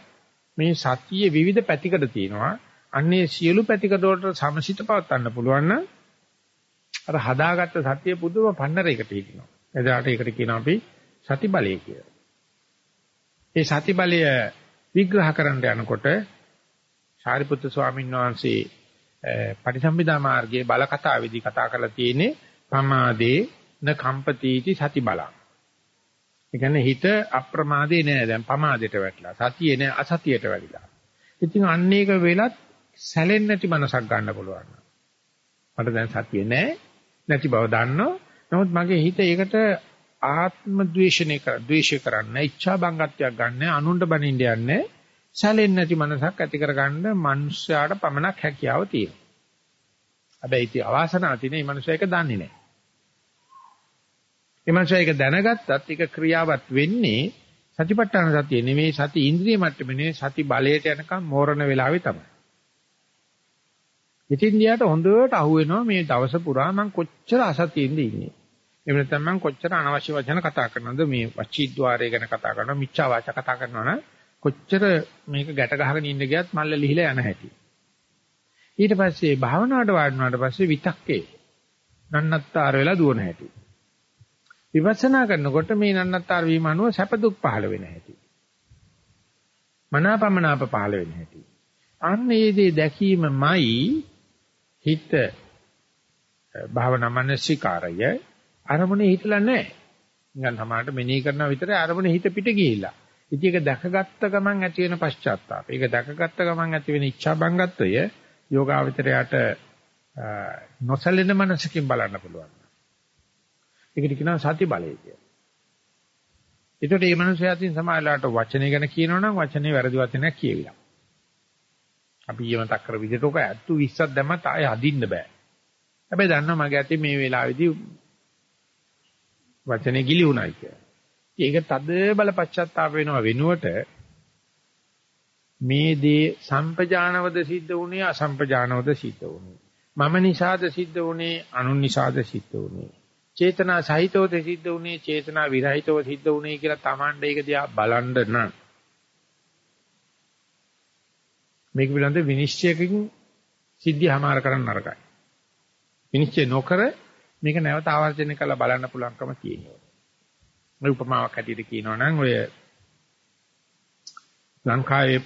මේ සතියේ විවිධ පැතිකඩ තියෙනවා අන්නේ සියලු පැතිකඩ වලට සමසිත පවත්වන්න පුළුවන් නම් අර හදාගත්ත සතිය පුදුම පන්නරයකට හිටිනවා එදාට ඒකට කියනවා අපි සති බලය කියලා. ඒ සති බලය විග්‍රහ කරන්න යනකොට සාරිපුත්‍ර ස්වාමීන් වහන්සේ පටිසම්භිදා මාර්ගයේ බල කතාවේදී කතා කරලා තියෙන්නේ පමාදේ න කම්පතිටි සති බලං. ඒ කියන්නේ හිත අප්‍රමාදේ නෑ දැන් පමාදයට වැටලා. සතියේ නෑ අසතියට වැටිලා. ඉතින් අන්න ඒක වෙලත් සැලෙන්නේ නැති මනසක් ගන්න පුළුවන්. මට දැන් සතියේ නෑ නැති බව දන්නවා. නමුත් මගේ හිත ඒකට ආත්ම ද්වේෂණය කර ද්වේෂය කරන්න ඉච්ඡා බංගත්වයක් ගන්න අනුණ්ඩ බනින්න යන්නේ සැලෙන්නේ නැති මනසක් ඇති කරගන්න මිනිස්යාට පමණක් හැකියාව තියෙනවා. හැබැයි ඉතින් අවාසනාව තියෙන මේ මිනිස්සයා ඒක දන්නේ නැහැ. මේ මිනිස්සයා ඒක දැනගත්තත් ඒක ක්‍රියාවත් වෙන්නේ සතිපට්ඨාන සතිය නෙමෙයි සති ඉන්ද්‍රිය මට්ටමේ සති බලයට යනකම් මෝරණ වෙලාවේ තමයි. ඉතින් දිහාට හොඳට අහුවෙනවා මේ දවස පුරා මම කොච්චර අසතියින්ද ඉන්නේ. එහෙම නැත්නම් මම කොච්චර අනවශ්‍ය වචන කතා කරනවද මේ වචීද්්වාරය ගැන කතා කරනවා මිච්ඡා වාචා කතා කරනවා නම් කොච්චර මේක ගැට ගහගෙන ඉන්න ගියත් මල්ල ලිහිලා යන හැටි. ඊට පස්සේ භාවනාවට වාඩිනාට පස්සේ විතක්කේ නන්නත්තර වෙලා දුවන හැටි. විපස්සනා කරනකොට මේ නන්නත්තර වීම අනුව සැප දුක් පහළ වෙන හැටි. මනාපමනාප පහළ වෙන හැටි. අන්න ඒ දේ දැකීමමයි හිත භාවනා මනසිකාරය අරමුණේ හිටලා නැහැ. නිකන් සමාහට මෙනෙහි කරනවා විතරයි අරමුණේ හිත පිට ගිහිල්ලා. ඉතින් ඒක දැකගත්ත ගමන් ඇති වෙන පශ්චාත්තාපය. ඒක දැකගත්ත ගමන් ඇති වෙන ඉච්ඡා බංගත්වය යෝගාවචරයට නොසැලෙන මනසකින් බලන්න පුළුවන්. ඒකට කියනවා සති බලය කියලා. ඒකට මේ මනුස්සයා අතින් සමාජලාට වචනේ ගැන කියනවනම් වචනේ වැරදි වචනයක් කියවිලා. අපි ඊමතක් කර විදිහට ඔක ඇත්තු 20ක් දැම්මත් ආයෙ හදින්න බෑ. හැබැයි දන්නවා මගේ අතින් මේ වෙලාවේදී වචනේ ගිලි උනායි කියලා. ඒක තද බල පශ්චාත්තාප වෙනව වෙනුවට මේ දේ සම්පජානවද සිද්ධ වුණේ අසම්පජානවද සිද්ධ වුණේ. මම නිසාද සිද්ධ වුණේ අනුන් නිසාද සිද්ධ වුණේ. චේතනා සහිතවද සිද්ධ වුණේ චේතනා විරහිතව සිද්ධ වුණේ කියලා Tamande ඒක දිහා බලන්න නම්. මේක පිළිබඳ විනිශ්චයකින් සිද්ධියමාර කරන්න නරකයි. විනිශ්චය නොකර මේක නැවත ආවර්ජනය කරලා බලන්න පුළුවන්කම තියෙනවා. මේ උපමාවක් හැටියට කියනවා නම් ඔය ලංකාවේ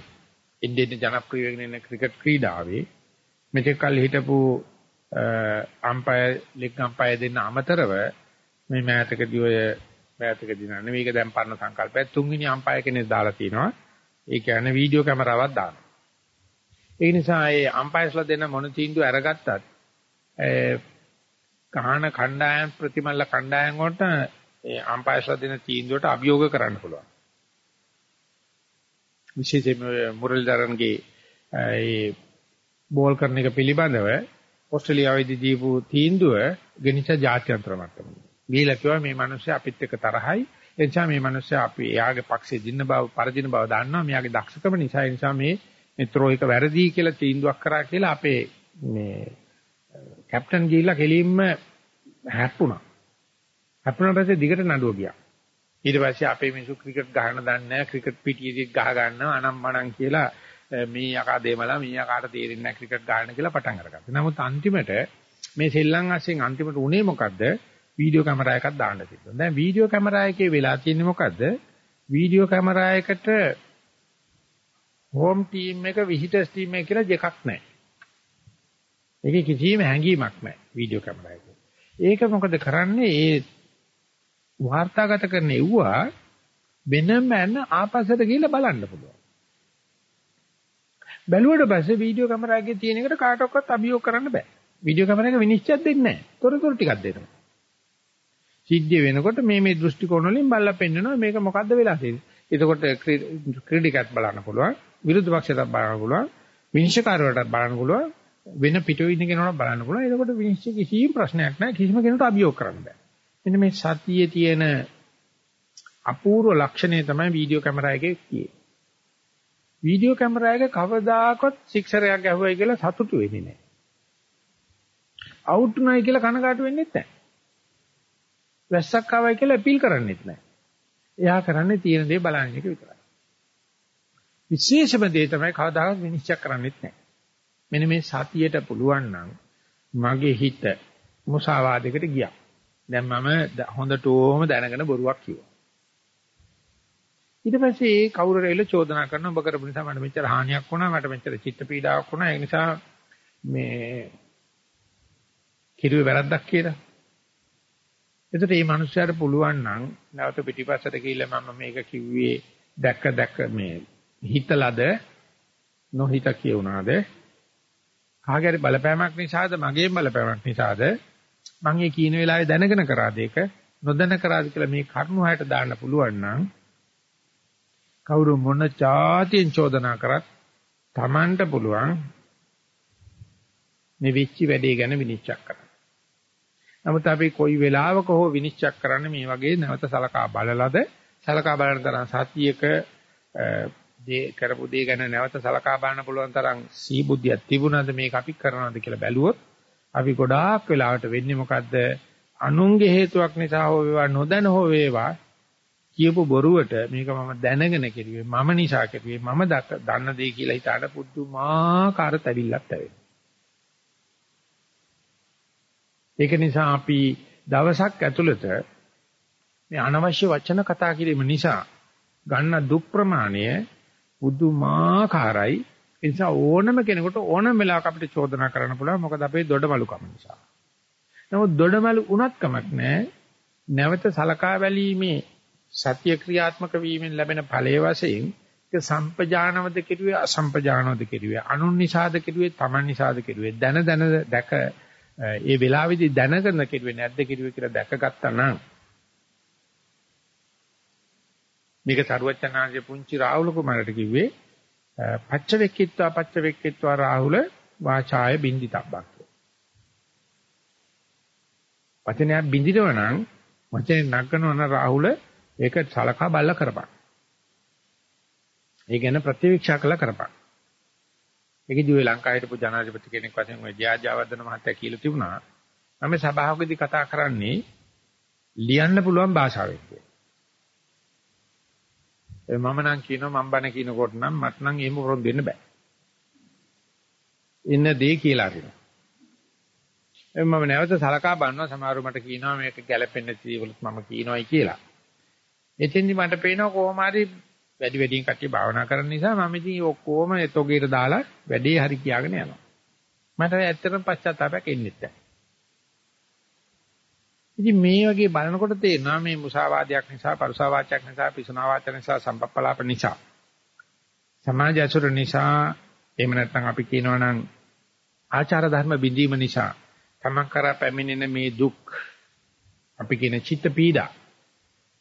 ඉන්දියානු ජනප්‍රිය වෙන ක්‍රිකට් ක්‍රීඩාවේ මෙතෙක් කල් හිටපු අම්පයර් ලෙග් අම්පයර් දෙන්න අමතරව මේ මෑතකදී ඔය මෑතකදී නන්නේ මේක දැන් පරණ සංකල්පයක්. තුන්වෙනි අම්පයර් කෙනෙක් දාලා තිනවා ඒ කියන්නේ වීඩියෝ කැමරාවක් දානවා. ඒ නිසා ඒ අම්පයර්ස්ලා දෙන්න මොන තීන්දුව අරගත්තත් ඒ කහන කණ්ඩායම් ප්‍රතිමල්ල කණ්ඩායම් වලට ඒ අම්පයර්ස්ලා දෙන තීන්දුවට අභියෝග කරන්න පුළුවන්. විශේෂයෙන්ම මුරලිදරන්ගේ ඒ බෝල් කරන එක පිළිබඳව ඕස්ට්‍රේලියාවේදී දීපු තීන්දුව ගණිත ජාත්‍යන්තර මට්ටමේ. ගිහිලා කිව්වා මේ මිනිස්සු අපිත් එක්ක තරහයි. ඒ නිසා මේ මිනිස්සු අපි එයාගේ පක්ෂේ දින්න බව, පරදින බව දන්නවා. මෙයාගේ දක්ෂකම නිසා ඒ නිසා මේ මෙත්‍රෝ එක වැරදි කියලා තීන්දුවක් කරා කියලා අපේ මේ කැප්ටන් ගිහිල්ලා කෙලින්ම හැප්පුණා. හැප්පුණා පස්සේ දිගට නඩුව ගියා. ඊට පස්සේ අපේ මිනිස්සු ක්‍රිකට් ගහන්න දන්නේ නැහැ ක්‍රිකට් පිටියේදී ගහ ගන්නවා අනම්මනම් කියලා මේ යකා දෙමලා මේ යකාට තේරෙන්නේ නැහැ ක්‍රිකට් ගහන්න කියලා පටන් අරගත්තා. නමුත් අන්තිමට මේ සෙල්ලම් අස්සෙන් අන්තිමට උනේ මොකද්ද? වීඩියෝ කැමරා එකක් දාන්න තිබුණා. දැන් වීඩියෝ කැමරා එකේ වෙලා තියෙන්නේ මොකද්ද? වීඩියෝ කැමරා එකට හෝම් ටීම් එක විසිටර්ස් ටීම් එක කියලා දෙකක් නැහැ. ඒකේ කිසිම හැඟීමක් නැහැ වීඩියෝ කැමරා එකේ. ඒක මොකද කරන්නේ? ඒ වාර්තාගත කරන එව්වා වෙනම ආපස්සට ගිහිල්ලා බලන්න පුළුවන්. බැලුවට පස්සේ වීඩියෝ කැමරාවකේ තියෙන එකට කාටවත් අභියෝග කරන්න බෑ. වීඩියෝ කැමරාවක විනිශ්චය දෙන්නේ නැහැ. තොරතුරු ටිකක් දෙනවා. සිද්ධිය වෙනකොට මේ මේ දෘෂ්ටි කෝණ වලින් බලලා පෙන්නනවා මේක මොකද්ද වෙලා තියෙන්නේ. එතකොට ක්‍රීඩිකත් බලන්න පුළුවන්, විරුද්ධ පක්ෂයට බලන්න පුළුවන්, විනිශ්චයකාරවලට බලන්න පුළුවන්, වෙන පිටු ඉන්න කෙනාට බලන්න පුළුවන්. එතකොට විනිශ්චය කිසිම ප්‍රශ්නයක් නැහැ. කිසිම කෙනෙකුට අභියෝග කරන්න බෑ. මෙන්න මේ සතියේ තියෙන අපූර්ව ලක්ෂණය තමයි වීඩියෝ කැමරා එකේ තියෙන්නේ. වීඩියෝ කැමරා එක කවදාකවත් සික්සරයක් ගැහුවයි කියලා සතුටු වෙන්නේ නැහැ. අවුට් උනායි කියලා කනගාටු වෙන්නෙත් නැහැ. වැස්සක් ආවයි කියලා අපීල් කරන්නෙත් නැහැ. එයා කරන්නේ තියෙන දේ බලන එක විතරයි. විශේෂම දේ තමයි කවදාකවත් විනිශ්චය කරන්නෙත් නැහැ. මෙන්න මේ සතියට පුළුවන් නම් මගේ හිත මුසාවාදයකට ගියා. දැන් මම හොඳටම දැනගෙන බොරුවක් කිව්වා. ඊට පස්සේ ඒ කවුරු රැවිල චෝදනා කරනවා ඔබ කරපු නිසා මට මෙච්චර හානියක් වුණා මට මෙච්චර චිත්ත පීඩාවක් වුණා ඒ නිසා මේ කිරුවේ වැරද්දක් කියලා. එතකොට මේ මිනිස්යාට පුළුවන් නම් නැවත පිටිපස්සට ගිහිල්ලා මම මේක කිව්වේ දැක්ක දැක්ක මේ හිතලද නොහිත කියුණාද කාගේ බලපෑමක් නිසාද මගේ බලපෑමක් නිසාද මම මේ කියන වෙලාවේ දැනගෙන කරාද ඒක නොදැන කරාද කියලා මේ කරුණු හයට දාන්න පුළුවන් නම් කවුරු මොන જાතියෙන් චෝදනා කරත් Tamanට පුළුවන් මේ වෙච්චි වැඩේ ගැන විනිශ්චය කරන්න. නමුත් අපි කොයි වෙලාවක හෝ විනිශ්චය කරන්නේ මේ වගේ නැවත සලකා බලලාද සලකා බලන තරම් සතියක දේ කරපු දේ ගැන නැවත සලකා බලන්න පුළුවන් තරම් සීබුද්ධියක් තිබුණාද මේක අපි කරනවද කියලා බැලුවොත් අපි ගොඩාක් වෙලාවට වෙන්නේ මොකද්ද අනුන්ගේ හේතුවක් නිසා හෝ වේවා නොදැන හෝ වේවා කියපු බොරුවට මේක මම දැනගෙන කිරුවේ මම නිසා කිරුවේ මම දන්න දේ කියලා හිතාට පුදුමාකාර තැවිල්ලක් තැවෙනවා. ඒක නිසා අපි දවසක් ඇතුළත මේ අනවශ්‍ය වචන කතා කිරීම නිසා ගන්න දුක් ප්‍රමාණය පුදුමාකාරයි. ඒ නිසා ඕනම කෙනෙකුට ඕනම වෙලාවක අපිට චෝදනා කරන්න පුළුවන් මොකද අපේ දොඩමලුකම නිසා. නමුත් දොඩමලු උනත් කමක් නැහැ. නැවත සලකා බැලීමේ සත්‍ය ක්‍රියාත්මක වීමෙන් ලැබෙන ඵලයේ වශයෙන් ඒක සම්පජානවද කෙරුවේ අසම්පජානවද කෙරුවේ අනුන් නිසාද කෙරුවේ තමන් නිසාද කෙරුවේ දැන දැන දැක ඒ වෙලාවේදී දැනගෙන කෙරුවේ නැද්ද කෙරුවේ කියලා දැකගත්තා නම් මේක තරුවචනාංශයේ පුංචි රාහුල කුමාරට කිව්වේ පච්ච වෙක්කිත්වා පච්ච වෙක්කිත්වා රාහුල වාචාය බින්දිතබ්බක් වචනයක් බින්දිනව නම් වචනේ නගනවා නම් රාහුල ඒක සලකා බලලා කරපන්. ඒ ගැන ප්‍රතිවික්ෂා කළා කරපන්. ඒකදී ඔය ලංකාවේ හිටපු ජනාධිපති කෙනෙක් වශයෙන් ඔය ජයාජයවර්ධන මහත්තයා කියලා තිබුණා. මම සභාවකදී කතා කරන්නේ ලියන්න පුළුවන් භාෂාවෙන් කියලා. මම නම් කියනවා මම බණ කියනකොට නම් මට නම් එහෙම වරොන් දෙන්න බෑ. ඉන්න දේ කියලා අරිනවා. මම නැවත සලකා බලනවා සමහරව මට කියනවා මේක ගැළපෙන්නේ නැති දේවලුත් මම කියනවායි කියලා. එතෙන්දි මට පේනවා කොහොම හරි වැඩි වැඩියෙන් කට්ටිය භාවනා කරන නිසා මම ඉතින් ඔක්කොම එතොගේට දාලා වැඩේ හරි කියාගෙන යනවා. මට ඇත්තටම පශ්චාත්තාවයක් එන්නේ නැහැ. ඉතින් මේ වගේ බලනකොට තේරෙනවා මේ මුසාවාදයක් නිසා, පරුසාවාචයක් නිසා, පිසුනාවාචක නිසා, සම්පප්පලාප නිසා, සමාජ අසුර නිසා, එහෙම නැත්නම් අපි කියනවා නම් ආචාර ධර්ම බිඳීම නිසා තමන් කරා පැමිණෙන මේ දුක් අපි කියන චිත්ත පීඩා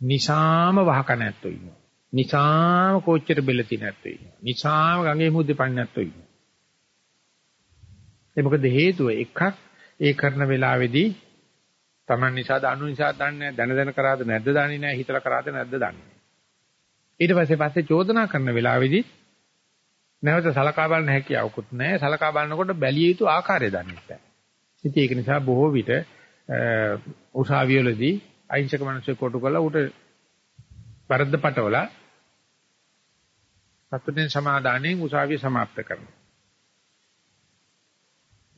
නිසාම වහක නැත්තෝ ඉන්නවා. නිසාම කෝච්චර බෙලති නැත්තෝ ඉන්නවා. නිසාම ගඟේ මුද්දේ පන්නේ නැත්තෝ ඉන්නවා. ඒ මොකද හේතුව එකක් ඒ කරන වෙලාවේදී Taman නිසා දානු නිසා දන්නේ දැන දැන කරාද නැද්ද දන්නේ නැහැ හිතලා කරාද නැද්ද දන්නේ ඊට පස්සේ පස්සේ චෝදනා කරන වෙලාවේදී නැවත සලකා බලන්න හැකියාවකුත් නැහැ සලකා බලනකොට බැලිය යුතු ආකාරය දන්නේ නැහැ ඉතින් ඒක නිසා බොහෝ විට උසාවිවලදී අහිංසක මිනිස්සු කොටු කරලා උට වරද්ද පටවලා සතුටෙන් සමාදානෙන් උසාවිය સમાપ્ત කරනවා.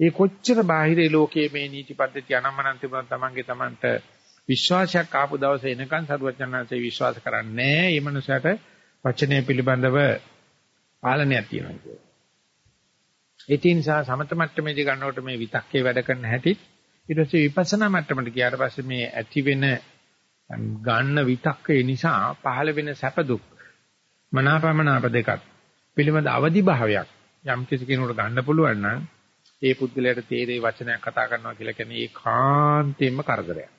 ඒ කොච්චර බාහිර ලෝකයේ මේ නීති පද්ධතිය අනම්මනම් තිබුණා තමන්ගේ තමන්ට විශ්වාසයක් ආපු දවසේ එනකන් සරුවචනාංශේ විශ්වාස කරන්නේ නැහැ. මේ මනුස්සයාට වචනය පිළිබඳව පාලනයක් තියෙනවා කියලා. ඒ නිසා සමත මට්ටමේදී ගන්නකොට මේ විතක්කේ වැඩ කරන හැටි ඊට පස්සේ විපස්සනා මට්ටමට ගියාට පස්සේ මේ ඇති වෙන ගන්න විතක්කේ නිසා පහළ වෙන සැප දුක් මනාපමනාප දෙකක් පිළිබඳ අවදි භාවයක් යම් කිසි කෙනෙකුට ගන්න පුළුවන් නම් ඒ පුද්ගලයාට තේරේ වචනයක් කතා කරනවා කියලා කියන්නේ ඒකාන්තයෙන්ම කරදරයක්.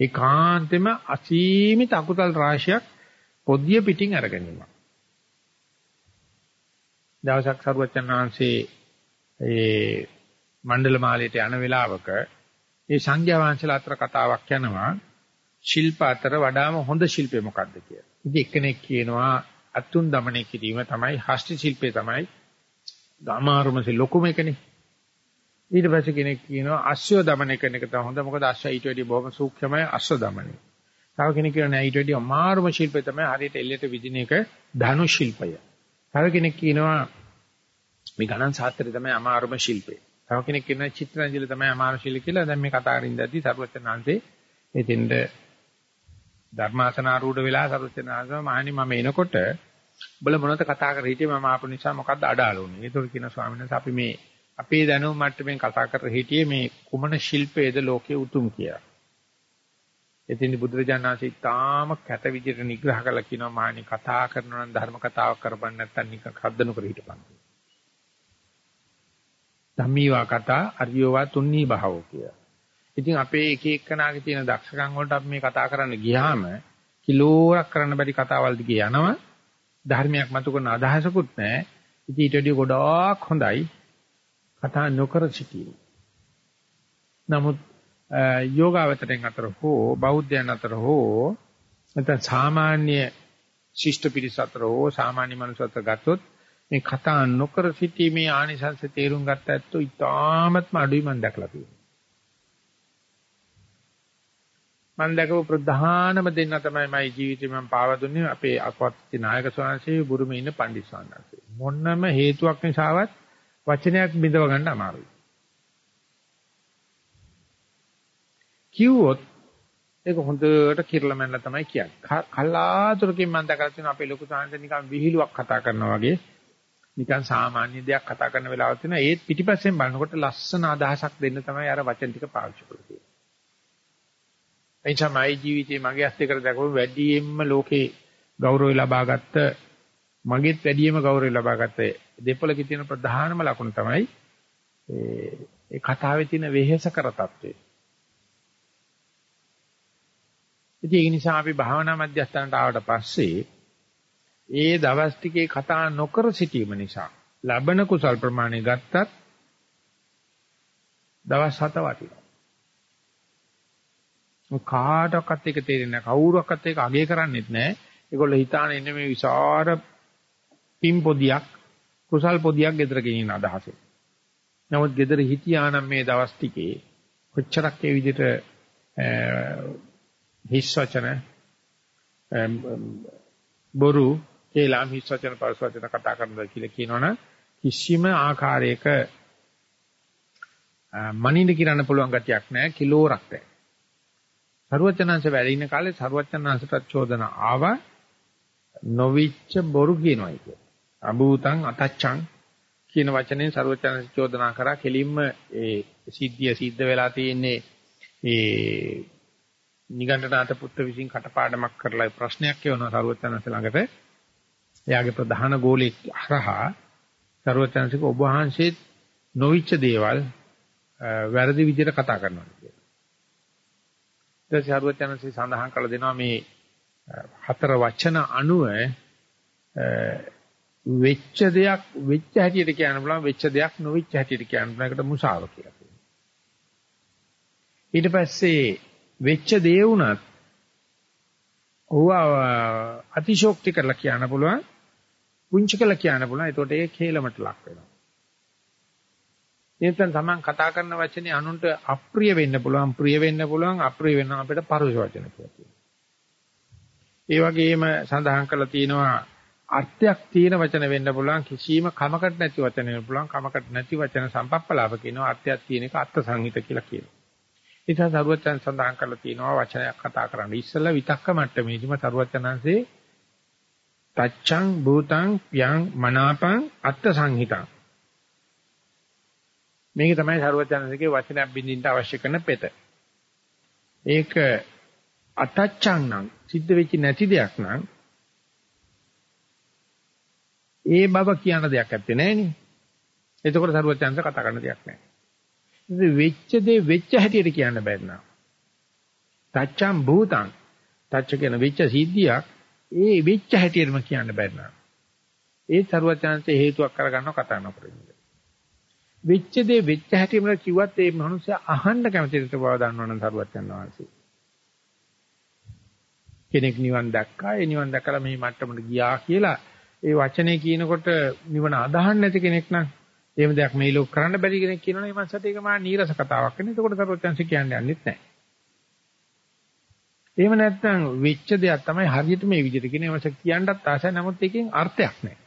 ඒකාන්තෙම අසීමිත අකුසල් රාශියක් පොදිය පිටින් අරගෙනවා. දවසක් සරුවචන් වහන්සේ ඒ මණ්ඩල මාලයට යන වෙලාවක ඒ සංඝයා වහන්සේලා අතර කතාවක් යනවා ශිල්ප අතර වඩාම හොඳ ශිල්පය මොකක්ද කියලා. ඉතින් එක්කෙනෙක් කියනවා අත්තුන් দমনය කිරීම තමයි හස්ති ශිල්පේ තමයි ගාමාරුම ලොකුම එකනේ. ඊට පස්සේ කෙනෙක් කියනවා අශ්වය দমনය කරන එක තමයි හොඳ මොකද අශ්වය ඊට වඩා බොහොම සූක්ෂමයි අශ්ව দমনය. තව කෙනෙක් කියනවා නෑ ඊට වඩා අමාරුම ශිල්පය තමයි හරියට එල්ලෙට විදින එක ධනු ශිල්පය. තව කෙනෙක් කියනවා මේ ගණන් ශාස්ත්‍රය තමයි අමාරුම ශිල්පය. තව කෙනෙක් කියනවා චිත්‍රාංජලි තමයි අමාරු ශිල්පය කියලා. දැන් මේ කතා කරින් දැද්දි සර්වචනාංශේ එතෙන්ට එතෙන්ද ධර්මාසනාරූඪ වෙලා සර්වචනාංශම මහණනි මම එනකොට උඹල මොනවද කතා කර හිටියේ මම ආපු නිසා මොකද්ද අඩාලුනේ. ඒතකොට කියන ස්වාමීන් වහන්සේ අපි මේ අපේ දැනුම මට්ටමින් කතා කර හිටියේ මේ කුමන ශිල්පයේද ලෝකයේ උතුම් කියලා. එතින් බුදුරජාණන් වහන්සේ තාම කැත විදිහට නිග්‍රහ කළා කියනවා මානි කතා කරනවා නම් ධර්ම කතාවක් කරපන් නැත්නම් නිකන් හද්දනු කර හිටපන්. ධම්මීවා කතා අරියෝවා තුන්නී භාවෝ කියලා. ඉතින් අපේ එක එක්කනාගේ තියෙන දක්ෂකම් වලට අපි මේ කතා කරන්න ගියාම කිලෝරක් කරන්න බැරි කතාවල් දිගේ යනවා. ධර්මයක් මතු කරන අදහසකුත් නැහැ. ඉතින් ඊට වඩා ගොඩාක් හොඳයි කතා නොකර සිටීම. නමුත් යෝගාවචරයෙන් අතර හෝ බෞද්ධයන් අතර හෝ නැත්නම් සාමාන්‍ය ශිෂ්ට පිරිස අතර හෝ සාමාන්‍ය මනුස්ස අතර ගත්තොත් මේ කතා නොකර සිටීමේ ආනිසංස තේරුම් ගත්ත ඇත්තෝ ඉතාමත්ම අඩුයි මම දැකලා තියෙනවා. මම දැකපු ප්‍රධානම දෙන්න තමයි මගේ ජීවිතේ මම පාවා දුන්නේ අපේ අකවත් නායක ස්වාමීන් බුරුමේ ඉන්න පණ්ඩිත ස්වාමීන් මොන්නම හේතුවක් නිසාවත් වචනයක් බිඳව ගන්න අමාරුයි. කිව්වොත් ඒක හොඳට කිරලා මැනලා තමයි කියන්නේ. කලාතුරකින් මම දැකලා තියෙනවා අපේ ලොකු සාන්ත නිකන් විහිළුවක් කතා කරනවා වගේ නිකන් සාමාන්‍ය දෙයක් කතා කරන වෙලාවක් තියෙනවා. ඒත් පිටිපස්සෙන් බලනකොට ලස්සන අදහසක් දෙන්න තමයි අර වචන ටික පාවිච්චි කරලා තියෙන්නේ. එනිසා මගේ ජීවිතේ මගේ ඇස් දෙකට දැකපු වැඩියෙන්ම ලෝකේ ගෞරවය ලබාගත්ත මගෙත් වැඩියෙන්ම ගෞරවය ලබාගත්ත දෙපොළක තියෙන ප්‍රධානම ලකුණ තමයි ඒ කතාවේ තියෙන වෙහෙසකර తත්වය. ඉතින් ඒ නිසා අපි භාවනා මධ්‍යස්ථානට ආවට පස්සේ ඒ දවස් ටිකේ කතා නොකර සිටීම නිසා ලබන කුසල් ප්‍රමාණය ගත්තත් දවස් හත වටිනවා. කාටවත් එක තේරෙන්නේ නැහැ. කවුරුවක්වත් ඒක අගය කරන්නේත් නැහැ. ඒගොල්ලෝ හිතාන ඉන්නේ මේ විසර පින් පොදියක් කුසල් පොදියක් ගෙදර ගෙනියන අදහසෙන්. නමුත් ගෙදර හිටියා නම් මේ දවස් ටිකේ කොච්චරක් ඒ විදිහට හිස් වචන බොරු කියලා හිස් වචන පරස වචන කතා කරනවා කියලා කියනවනම් කිසිම ආකාරයක මනින්න කිරන්න පුළුවන් ගතියක් නැහැ කිලෝරක් නැහැ. සරුවචනංශ වැඩ ඉන්න කාලේ සරුවචනංශට චෝදන ආවා නොවිච්ච බොරු කියනවා කිය. අභූතං අතච්ඡං කියන වචනේ සරුවචනංශ චෝදනා කරා කෙලින්ම ඒ සිද්ධිය සිද්ධ වෙලා තියෙන්නේ ඒ නිගණ්ඨනාත පුත්‍ර විසින් කටපාඩමක් කරලා ප්‍රශ්නයක් කියවනවා සරුවචනංශ ළඟට. එයාගේ ප්‍රධාන ගෝලෙක් හරහා සරුවචනංශක ඔබ වහන්සේ නොවිච්ච දේවල් වැරදි විදිහට කතා කරනවා කියලා. ඊට පස්සේ හරුවචනන්සේ සඳහන් කළ දෙනවා මේ හතර වචන අනුව වෙච්ච දෙයක් වෙච්ච හැටියට කියන්න පුළුවන් වෙච්ච දෙයක් නොවෙච්ච හැටියට කියන්න පුළුවන් එකට මුසාව කියලා කියනවා. ඊට පස්සේ වෙච්ච දේ වුණත් ඕව අතිශෝක්ති කරලා කියන්න පුළුවන් පුංචි කරලා කියන්න පුළුවන් ඒකට ඒක හේලමට ලක් වෙනවා. නැත්නම් Taman කතා කරන වචනේ අනුන්ට අප්‍රිය වෙන්න පුළුවන්, ප්‍රිය වෙන්න පුළුවන්, අප්‍රිය වෙන්න අපිට පරුෂ වචන කියලා ඒ වගේම සඳහන් කරලා තියෙනවා අර්ථයක් තියෙන වචන වෙන්න පුළුවන් කිසිම කමකට නැති වචන වෙන්න පුළුවන් කමකට නැති වචන සම්පප්පලාප කියනවා අර්ථයක් තියෙන එක අර්ථ සංහිත කියලා කියනවා. ඒ නිසා සරුවචන සඳහන් කරලා තියෙනවා වචනයක් කතා කරන්න. ඉස්සෙල්ලා විතක්ක මට්ටමේදීම සරුවචනන්සේ තච්ඡං භූතං යං මනාපං අර්ථ සංහිතං. මේක තමයි සරුවචනන්සේගේ වචනයක් බින්දින්න අවශ්‍ය කරන පෙත. ඒක අතච්ඡං නම් සිද්ධ වෙච්ච නැති දෙයක් නම් ඒ බව කියන දෙයක් ඇත්තේ නැහෙනේ. එතකොට සරුවචනන්ස කතා කරන දෙයක් නැහැ. ඉතින් වෙච්ච දේ වෙච්ච හැටියට කියන්න බැරි නා. තච්ඡං භූතං තච්ච කියන වෙච්ච සිද්ධියක් ඒ වෙච්ච හැටියටම කියන්න බැරි නා. ඒ සරුවචනන්සේ හේතුවක් කරගන්නව කතා නොකරන්නේ. වෙච්ච දේ වෙච්ච හැටිම කිව්වත් ඒ මනුස්සයා අහන්න කැමතිද බව දන්නවනම් සරුවත් යන වාසී. කෙනෙක් නිවන් දැක්කා ඒ නිවන් දැකලා මේ මට්ටමට ගියා කියලා ඒ වචනේ කියනකොට නිවන අදහන්න නැති කෙනෙක් නම් එහෙම දෙයක් මේ ලෝක කරන්න බැරි කෙනෙක් කියනවනේ මේ මනසට ඒක මහා නීරස කතාවක් නේ. එතකොට සරුවත්යන්සි කියන්නේ යන්නෙත් නැහැ. එහෙම නැත්නම් වෙච්ච දෙයක් තමයි හරියට මේ විදිහට කියන එමස කියන්නත් ආසයි නමුත් ඒකෙන් අර්ථයක් නැහැ.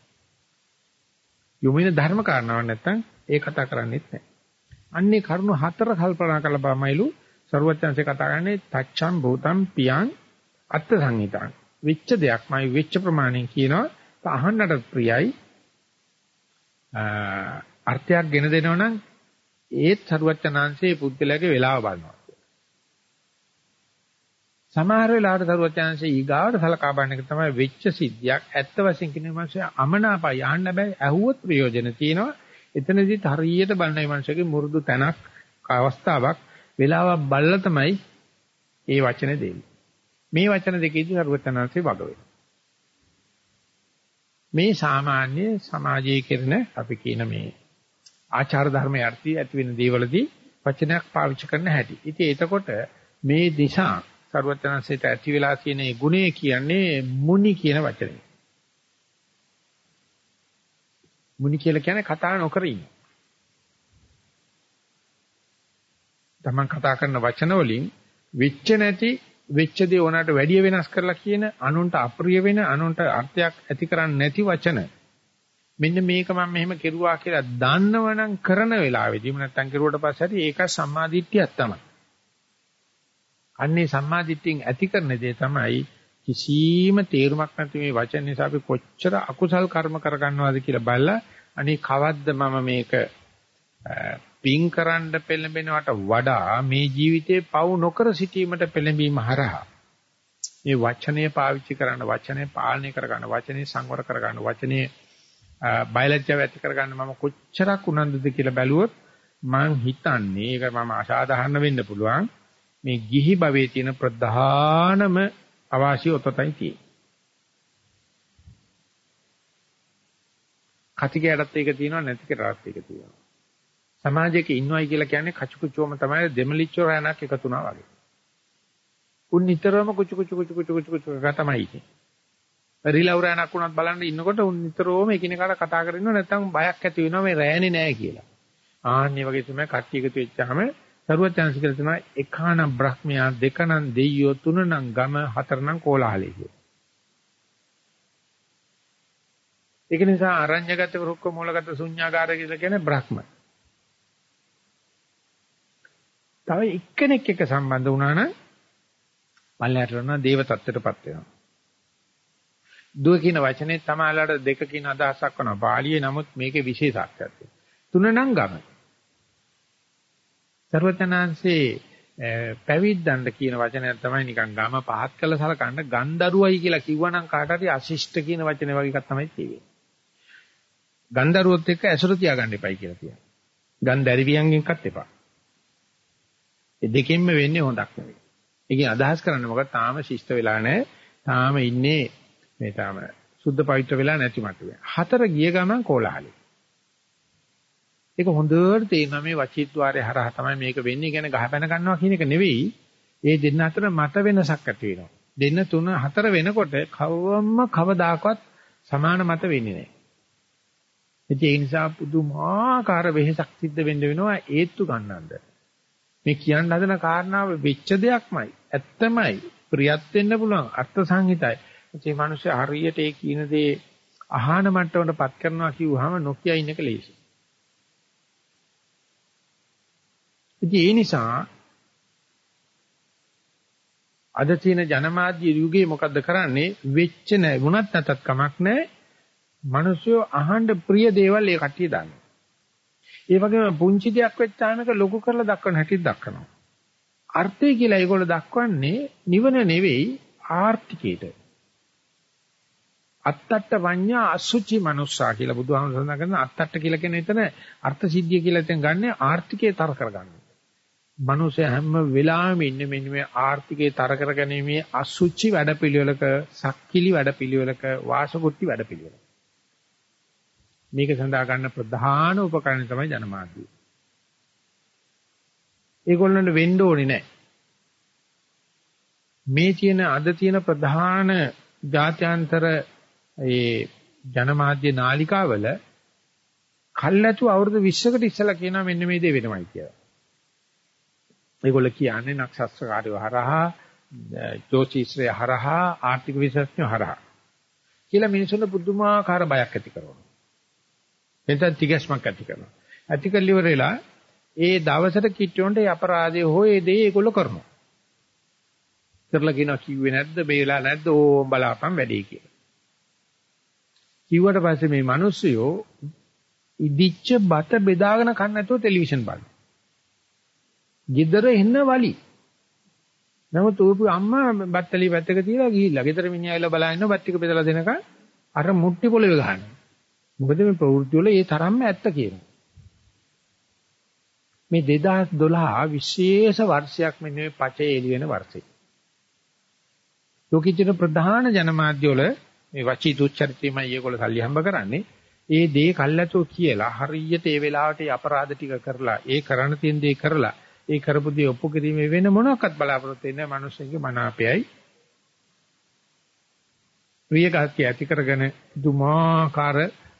යොමුන ධර්ම කාරණාවක් නැත්නම් ඒ කතා කරන්නේත් නැහැ. අන්නේ කරුණු හතර කල්පනා කරලා බලමයිලු සරුවචන්සේ කතා කරන්නේ තච්ඡම් භූතම් පියං අත්ථ සංහිතං. වෙච්ච දෙයක්මයි වෙච්ච ප්‍රමාණයෙන් කියනවා අහන්නට ප්‍රියයි අර්ථයක් ගෙන දෙනවනම් ඒත් සරුවචනාංශයේ පුද්ගලයාගේ වෙලාව බලනවා. සමහර වෙලාවට සරුවචනාංශයේ ඊගාවට සලකා බලන එක තමයි වෙච්ච සිද්ධියක් ඇත්ත වශයෙන් කියන මාසය අමනාපයි යන්න බෑ ඇහුවොත් ප්‍රයෝජන තියෙනවා එතනදිත් හරියට බලනයි මනුෂ්‍යගේ මුරුදු තැනක් අවස්ථාවක් වෙලාවක් බලලා තමයි ඒ වචන දෙන්නේ. මේ වචන දෙකේදී සර්වතනanse වග මේ සාමාන්‍ය සමාජයේ කරන අපි කියන මේ ආචාර ධර්මයේ අර්ථය ඇති වෙන දේවලදී වචනයක් පාවිච්චි කරන්න හැටි. ඉතින් එතකොට මේ දිශා සර්වතනanseට ඇති වෙලා තියෙන ඒ ගුණය කියන්නේ මුනි කියන වචනේ. මුනි කියලා කියන්නේ කතා නොකර ඉන්න. තමන් කතා කරන වචන වලින් වෙච්ච නැති වෙච්ච දේ ඕනකට වැඩිය වෙනස් කරලා කියන අනුන්ට අප්‍රිය වෙන අනුන්ට අර්ථයක් ඇති කරන්නේ නැති වචන මෙන්න මේක මම මෙහෙම කෙරුවා කියලා දන්නවනම් කරන වෙලාවෙදීම නැත්තම් කෙරුවට පස්සේ හරි ඒක සම්මාදිට්ඨියක් තමයි. අන්නේ සම්මාදිට්ඨියෙන් ඇති කරන දේ තමයි කිසිම තේරුමක් නැති මේ වචන නිසා අපි කොච්චර අකුසල් කර්ම කරගන්නවද කියලා බලලා අනේ කවද්ද මම මේක පින් කරන්න පෙළඹෙනවට වඩා මේ ජීවිතේ පව් නොකර සිටීමට පෙළඹීම හරහා මේ වචනය පාවිච්චි කරන්න වචනය පාලනය කරගන්න වචනේ සංවර කරගන්න වචනේ බයලජ්ජාව ඇති කරගන්න මම කොච්චරක් උනන්දුද කියලා බැලුවොත් මම හිතන්නේ ඒක මම අසාධාරණ වෙන්න පුළුවන්. මේ ගිහි භවයේ තියෙන ප්‍රධානම අවාසිය ඔතතයි තියෙන්නේ. කතිකයටත් ඒක තියෙනවා නැති කයටත් ඒක තියෙනවා. සමාජයක ඉන්නවයි කියලා කියන්නේ කචුකුචුවම තමයි දෙමලිච්ච රැණක් එකතු වුණා වගේ. උන් නිතරම කුචු කුචු කුචු කුචු කුචු කුචු තමයි ඉන්නේ. රිලව් රැණක් වුණත් බලන්න ඉන්නකොට උන් නිතරම එකිනෙකාට කතා කරගෙන ඉන්නවා නැත්නම් බයක් ඇති වෙනවා මේ රැණේ නෑ කියලා. ආන්නේ වගේ තමයි කට්ටිය එකතු වෙච්චාම සරුවත් chance කියලා තමයි එකානම් බ්‍රහ්මයා දෙකනම් දෙයියෝ තුනනම් ගම හතරනම් කෝලාහලයි කිය. ඒක නිසා අරඤ්‍යගත රුක්ක මූලගත ශුන්‍යාකාරය කියලා කියන්නේ බ්‍රහ්ම. තව එක්කෙනෙක් එක්ක සම්බන්ධ වුණා නම් පල්ලයට යන දේව තත්ත්වයටපත් වෙනවා. දුව කියන වචනේ තමයි දෙක කියන අදහසක් කරනවා. පාළියේ නමුත් මේකේ විශේෂත්වයක් තියෙනවා. තුන නම් ගම. සර්වචනාංශේ පැවිද්දන්ට කියන වචනයක් තමයි නිකන් ගම පහත් කළ සලකන්න ගන්දරුවයි කියලා කිව්වනම් කාට හරි අශිෂ්ට කියන වචනේ වගේ එකක් තමයි තියෙන්නේ. ගන්දරුවොත් එක්ක ඇසුර තියාගන්න එපයි කියලා කියනවා. ගන්දරිවියන්ගෙන් එකත් එපා. ඒ දෙකෙන්ම වෙන්නේ හොඳක් නෙවෙයි. ඒකේ අදහස් කරන්නේ මොකද තාම ශිෂ්ට වෙලා නැහැ. තාම ඉන්නේ මේ තාම සුද්ධ පවිත්‍ර වෙලා නැති මට්ටමේ. හතර ගිය ගමන් කෝලහලයි. ඒක හොඳට තේරෙනවා මේ වචීද්්වාරය හරහා තමයි මේක වෙන්නේ කියන ගහපැන ගන්නවා කියන එක නෙවෙයි. ඒ දෙන්න අතර මත වෙනසක් ඇති වෙනවා. දෙන්න තුන හතර වෙනකොට කවවම කවදාකවත් සමාන මත වෙන්නේ නැහැ. ඒ නිසා පුදුමාකාර වෙහෙසක් සිද්ධ වෙන්න වෙනවා ඒත්තු ගන්නන්ද. මේ කියන්න හදන කාරණාව වෙච්ච දෙයක්මයි. ඇත්තමයි. ප්‍රියත් වෙන්න පුළුවන්. අර්ථ සංහිතයි. මේ මිනිස්සු හරියට ඒ කියන දේ අහන මට්ටමටපත් කරනවා කිව්වහම නොකිය ඉන්න එක ලේසියි. ඉතින් ඒ නිසා අද තියෙන ජනමාධ්‍ය යුගයේ මොකද්ද කරන්නේ? වෙච්ච නැ. වුණත් නැතත් කමක් නැහැ මිනිස්සු අහන්න ප්‍රිය දේවල් ඒ කට්ටිය දානවා ඒ වගේම පුංචි දෙයක් වෙච්චාම ඒක ලොකු කරලා දක්වන හැටි දක්වනවා. අර්ථය කියලා ඒගොල්ලෝ දක්වන්නේ නිවන නෙවෙයි ආර්ථිකයට. අත්තට්ට වඤ්ඤා අසුචි මනුස්සා කියලා බුදුහාමුදුරුවෝ සඳහන් කරන අත්තට්ට කියලා කියන එතන අර්ථ සිද්ධිය කියලා එතන ගන්න ආර්ථිකේ තර කරගන්න. මනුස්සය හැම වෙලාවෙම ඉන්නේ මෙන්න මේ ආර්ථිකේ තර කරගැනීමේ අසුචි වැඩපිළිවෙලක සක්කිලි වැඩපිළිවෙලක වාසකුට්ටි වැඩපිළිවෙලක මේක සඳහා ගන්න ප්‍රධාන උපකරණ තමයි ජනමාධ්‍ය. ඒගොල්ලන්ට වෙන්න ඕනේ නැහැ. මේ තියෙන අද තියෙන ප්‍රධාන ජාත්‍යන්තර ඒ ජනමාධ්‍ය නාලිකාවල කල්ැතු අවුරුදු 20කට ඉස්සලා කියනවා මෙන්න මේ දේ වෙනවයි කියලා. ඒගොල්ල කියන්නේ නක්ෂත්‍රකාරයෝ හරහා ජෝතිෂ්‍රය හරහා ආර්ථික විශේෂඥයෝ හරහා කියලා මිනිසුන්ට පුදුමාකාර බයක් ඇති කරනවා. එතන තිගැස්මක් ඇති කරනවා. ඇති කල්ලිවරලා ඒ දවසට කිට්ටොන්ට ඒ අපරාධය හෝ ඒ දේ ඒගොල්ලෝ කරනවා. කරලා කියනවා කිව්වේ නැද්ද බේලා නැද්ද ඕම් බලාපන් වැඩේ කියලා. කිව්වට පස්සේ මේ මිනිස්සුયો ඉදිච්ච බත බෙදාගෙන කන්න නැතුව ටෙලිවිෂන් බලනවා. ගෙදර එන්න වලි. නමුත් ඌපු අම්මා බත්තලි පැත්තක තියලා ගිහිල්ලා ගෙදර මිනිහා ඇවිල්ලා බලන බත් ටික බෙදලා දෙනකන් අර මුට්ටි පොළවේ ගහනවා. මොකද මේ ප්‍රවෘත්ති වල ඒ තරම්ම ඇත්ත කියනවා. මේ 2012 විශේෂ වර්ෂයක් මෙන්න මේ පචේ එළි වෙන වර්ෂය. ලෝකීචන ප්‍රධාන ජනමාධ්‍ය වල මේ වචී දුච්චරිතයමයි ඒගොල්ලෝ සල්ලි හම්බ කරන්නේ. ඒ දේ කල්ැතෝ කියලා හරියට ඒ වෙලාවට ඒ අපරාධ ටික කරලා ඒ කරණ තියෙන දේ කරලා ඒ කරපු දේ ඔප්පු කිරීමේ වෙන මොනවාක්වත් බලාපොරොත්තු වෙන්නේ නැහැ මිනිස්සුන්ගේ මනාපයයි ප්‍රියගතිය ඇති කරගෙන දුමාකාර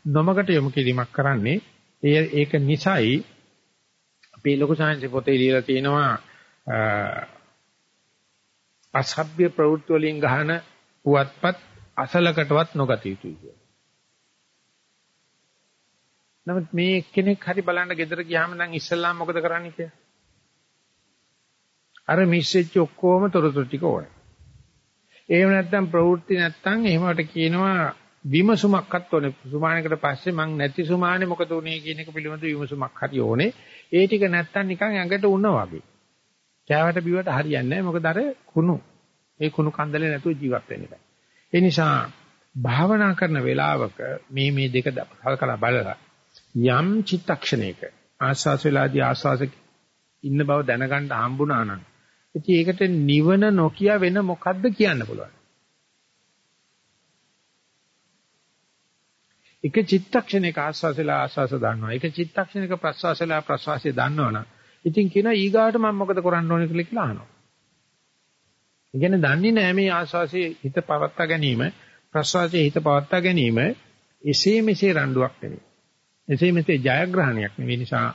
නොමකට යොමු කිරීමක් කරන්නේ ඒ ඒක නිසයි අපේ ලොකු සාංශ පොතේ ලියලා තියෙනවා අසභ්‍ය ප්‍රවෘත්ති වලින් ගහන පුවත්පත් අසලකටවත් නොගත යුතුයි කියලා. නමුත් මේ කෙනෙක් හරි බලන්න ගෙදර ගියාම නම් ඉස්සල්ලාම මොකද කරන්නේ කියලා? අර මිස්සෙච්ච ඔක්කොම තොරතුරු ටික ඕනේ. එහෙම නැත්නම් ප්‍රවෘත්ති නැත්නම් එහෙමකට කියනවා විමසුමක්වත් ඕනේ. සුමානකට පස්සේ මං නැති සුමානේ මොකද උනේ කියන එක පිළිබඳ විමසුමක් හරි ඕනේ. ඒ ටික නැත්තම් නිකන් ඇඟට උණ වගේ. කෑවට බිවට හරියන්නේ නැහැ. මොකද අර කුණු. ඒ කුණු කන්දලේ නැතුව ජීවත් වෙන්න බෑ. ඒ නිසා භාවනා කරන වෙලාවක මේ මේ දෙක කලකලා බලලා යම් චිත්තක්ෂණයක ආස්වාස වෙලාදී ආස්වාස ඉන්න බව දැනගන්න හම්බුණා නම් ඉතින් ඒකට නිවන නොකිය වෙන මොකද්ද කියන්න පුළුවන්. එක චිත්තක්ෂණයක ආස්වාසලා ආස්වාස දන්නවා. එක චිත්තක්ෂණයක ප්‍රස්වාසලා ප්‍රස්වාසය දන්නවනම් ඉතින් කියනවා ඊගාට මම මොකද කරන්න ඕනේ කියලා කියලා අහනවා. ඒ කියන්නේ දන්නේ නැහැ මේ ආස්වාසයේ හිත පවත්වා ගැනීම ප්‍රස්වාසයේ හිත පවත්වා ගැනීම එසේ මෙසේ රණ්ඩුවක් නෙවෙයි. එසේ මෙසේ ජයග්‍රහණයක් නෙවෙයි නිසා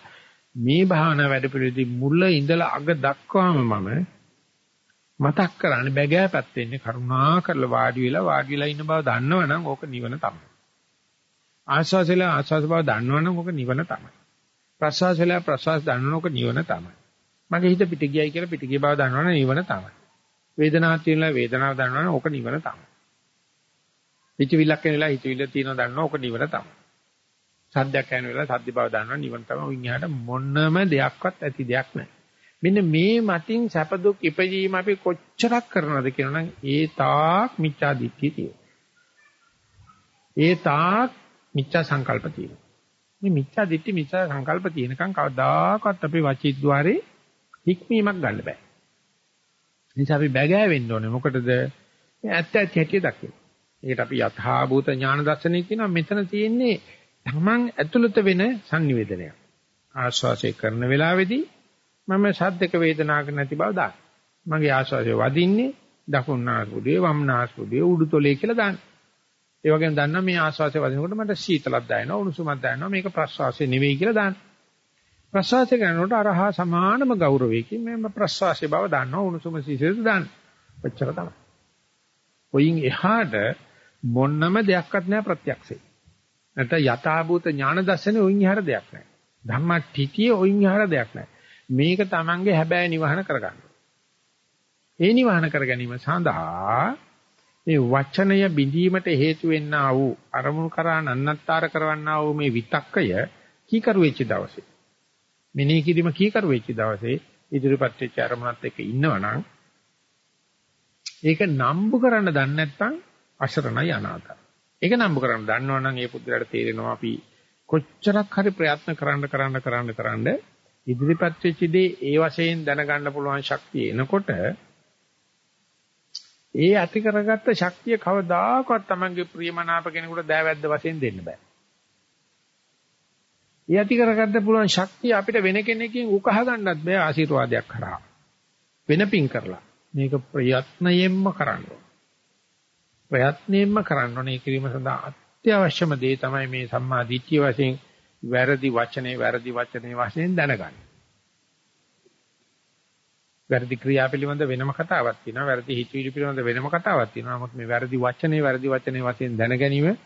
මේ භාවනා වැඩපිළිවෙලදී මුල ඉඳලා අග දක්වාම මම මතක් කරන්නේ බැගෑපත් වෙන්නේ කරුණා කරලා වාඩි වෙලා වාඩි වෙලා ඉන්න බව දන්නවනම් ඕක නිවන තමයි. ආස්වාසෙලා ආස්වාස බව දන්නවනම් ඕක නිවන තමයි. ප්‍රසවාසෙලා ප්‍රසවාස දන්නවනම් ඕක නිවන තමයි. මගේ හිත පිට ගියයි කියලා පිට ගිය බව දන්නවනම් නිවන තමයි. වේදනාවක් තියෙනවා වේදනාව දන්නවනම් ඕක නිවන තමයි. හිතවිල්ලක් එනලා හිතවිල්ල තියෙනවා දන්නවා ඕක නිවන තමයි. සද්දයක් ඇහෙන වෙලාව සද්ද බව දන්නවා නිවන තමයි. විඤ්ඤාණයට මොනම දෙයක්වත් ඇති දෙයක් නැහැ. මෙන්න මේ මතින් සැප දුක් ඉපජීම අපි කොච්චරක් කරනවද කියනනම් ඒ තාක් මිච්ඡා දිට්ඨිය තියෙනවා. ඒ තාක් මිච්ඡා සංකල්ප තියෙනවා. මේ මිච්ඡා දිට්ඨි මිච්ඡා සංකල්ප තියෙනකන් කවදාකවත් අපේ වචීද්්වාරේ හික්මීමක් ගන්න බෑ. නිසා අපි බැගෑ වෙන්න ඕනේ. මොකටද? මේ ඇත්ත ඇත්ත හැටි දකින්න. ඒකට අපි යථා භූත ඥාන දර්ශනය කියනවා. මෙතන තියෙන්නේ තමන් ඇතුළත වෙන sannivedanayak. ආශ්වාසය කරන වෙලාවේදී මම ශබ්දක වේදනාවක් නැති බව දාන්න. මගේ ආශ්වාසය වදින්නේ දකුණු නාස්පුඩුවේ වම් නාස්පුඩුවේ උඩුතොලේ කියලා දාන්න. ඒ වගේම දන්නා මේ ආශ්වාසය වදිනකොට මට සීතලක් දැනෙනවා උණුසුමක් දැනෙනවා මේක ප්‍රශ්වාසය නෙවෙයි කියලා දාන්න. ප්‍රශ්වාසය කරනකොට අරහා සමානම ගෞරවයකින් මම ප්‍රශ්වාසය බව දන්නවා උණුසුම සීතල දාන්න. ඔච්චර තමයි. කොයින් එහාට මොන්නම දෙයක්වත් නැහැ ප්‍රත්‍යක්ෂේ. නැත්නම් යථාභූත ඥාන දර්ශනේ ඔයින් එහාට දෙයක් නැහැ. ධම්මටිතිය ඔයින් එහාට දෙයක් නැහැ. මේක Tamange හැබෑ නිවහන කරගන්න. ඒ නිවහන කර ගැනීම සඳහා මේ වචනය බිඳීමට හේතු වෙන්නා වූ අරමුණු කරා නන්නත්තර කරවන්නා වූ මේ විතක්කය කීකරු වෙච්ච දවසේ මෙනෙහි කිරීම කීකරු වෙච්ච දවසේ ඉදිරිපත් වෙච්ච අරමුණත් එක්ක ඉන්නවනම් ඒක නම්බු කරන්න දන්නේ නැත්නම් අසරණයි අනාථයි. ඒක නම්බු කරන්න දන්නවනම් ඒ පුදුරට තේරෙනවා අපි කොච්චරක් හරි ප්‍රයත්න කරන්න කරන්න කරන්න කරන්න ඉදිරිපත් වෙච්ච දේ ඒ වශයෙන් දැනගන්න පුළුවන් ශක්තිය එනකොට ඒ ඇති කරගත්ත ශක්තිය කවදාකවත් Tamange ප්‍රියමනාප කෙනෙකුට දෑවැද්ද වශයෙන් දෙන්න බෑ. ඒ ඇති කරගත්ත පුළුවන් ශක්තිය අපිට වෙන කෙනකින් උකහා ගන්නත් බෑ ආශිර්වාදයක් කරා. වෙන පින් කරලා. මේක ප්‍රයත්නයෙන්ම කරන්න ඕන. ප්‍රයත්නයෙන්ම කරන්න ඕනේ කිරීම සඳහා අත්‍යවශ්‍යම දේ තමයි මේ සම්මා දිට්ඨිය වශයෙන් වැරදි වචනේ වැරදි වචනේ වශයෙන් දැනගන්න. වැරදි ක්‍රියා පිළිබඳ වෙනම කතාවක් තියෙනවා. වැරදි හිතවිලි පිළිබඳ වෙනම කතාවක් තියෙනවා. නමුත් මේ වැරදි වචනේ වැරදි වචනේ වශයෙන් දැන ගැනීම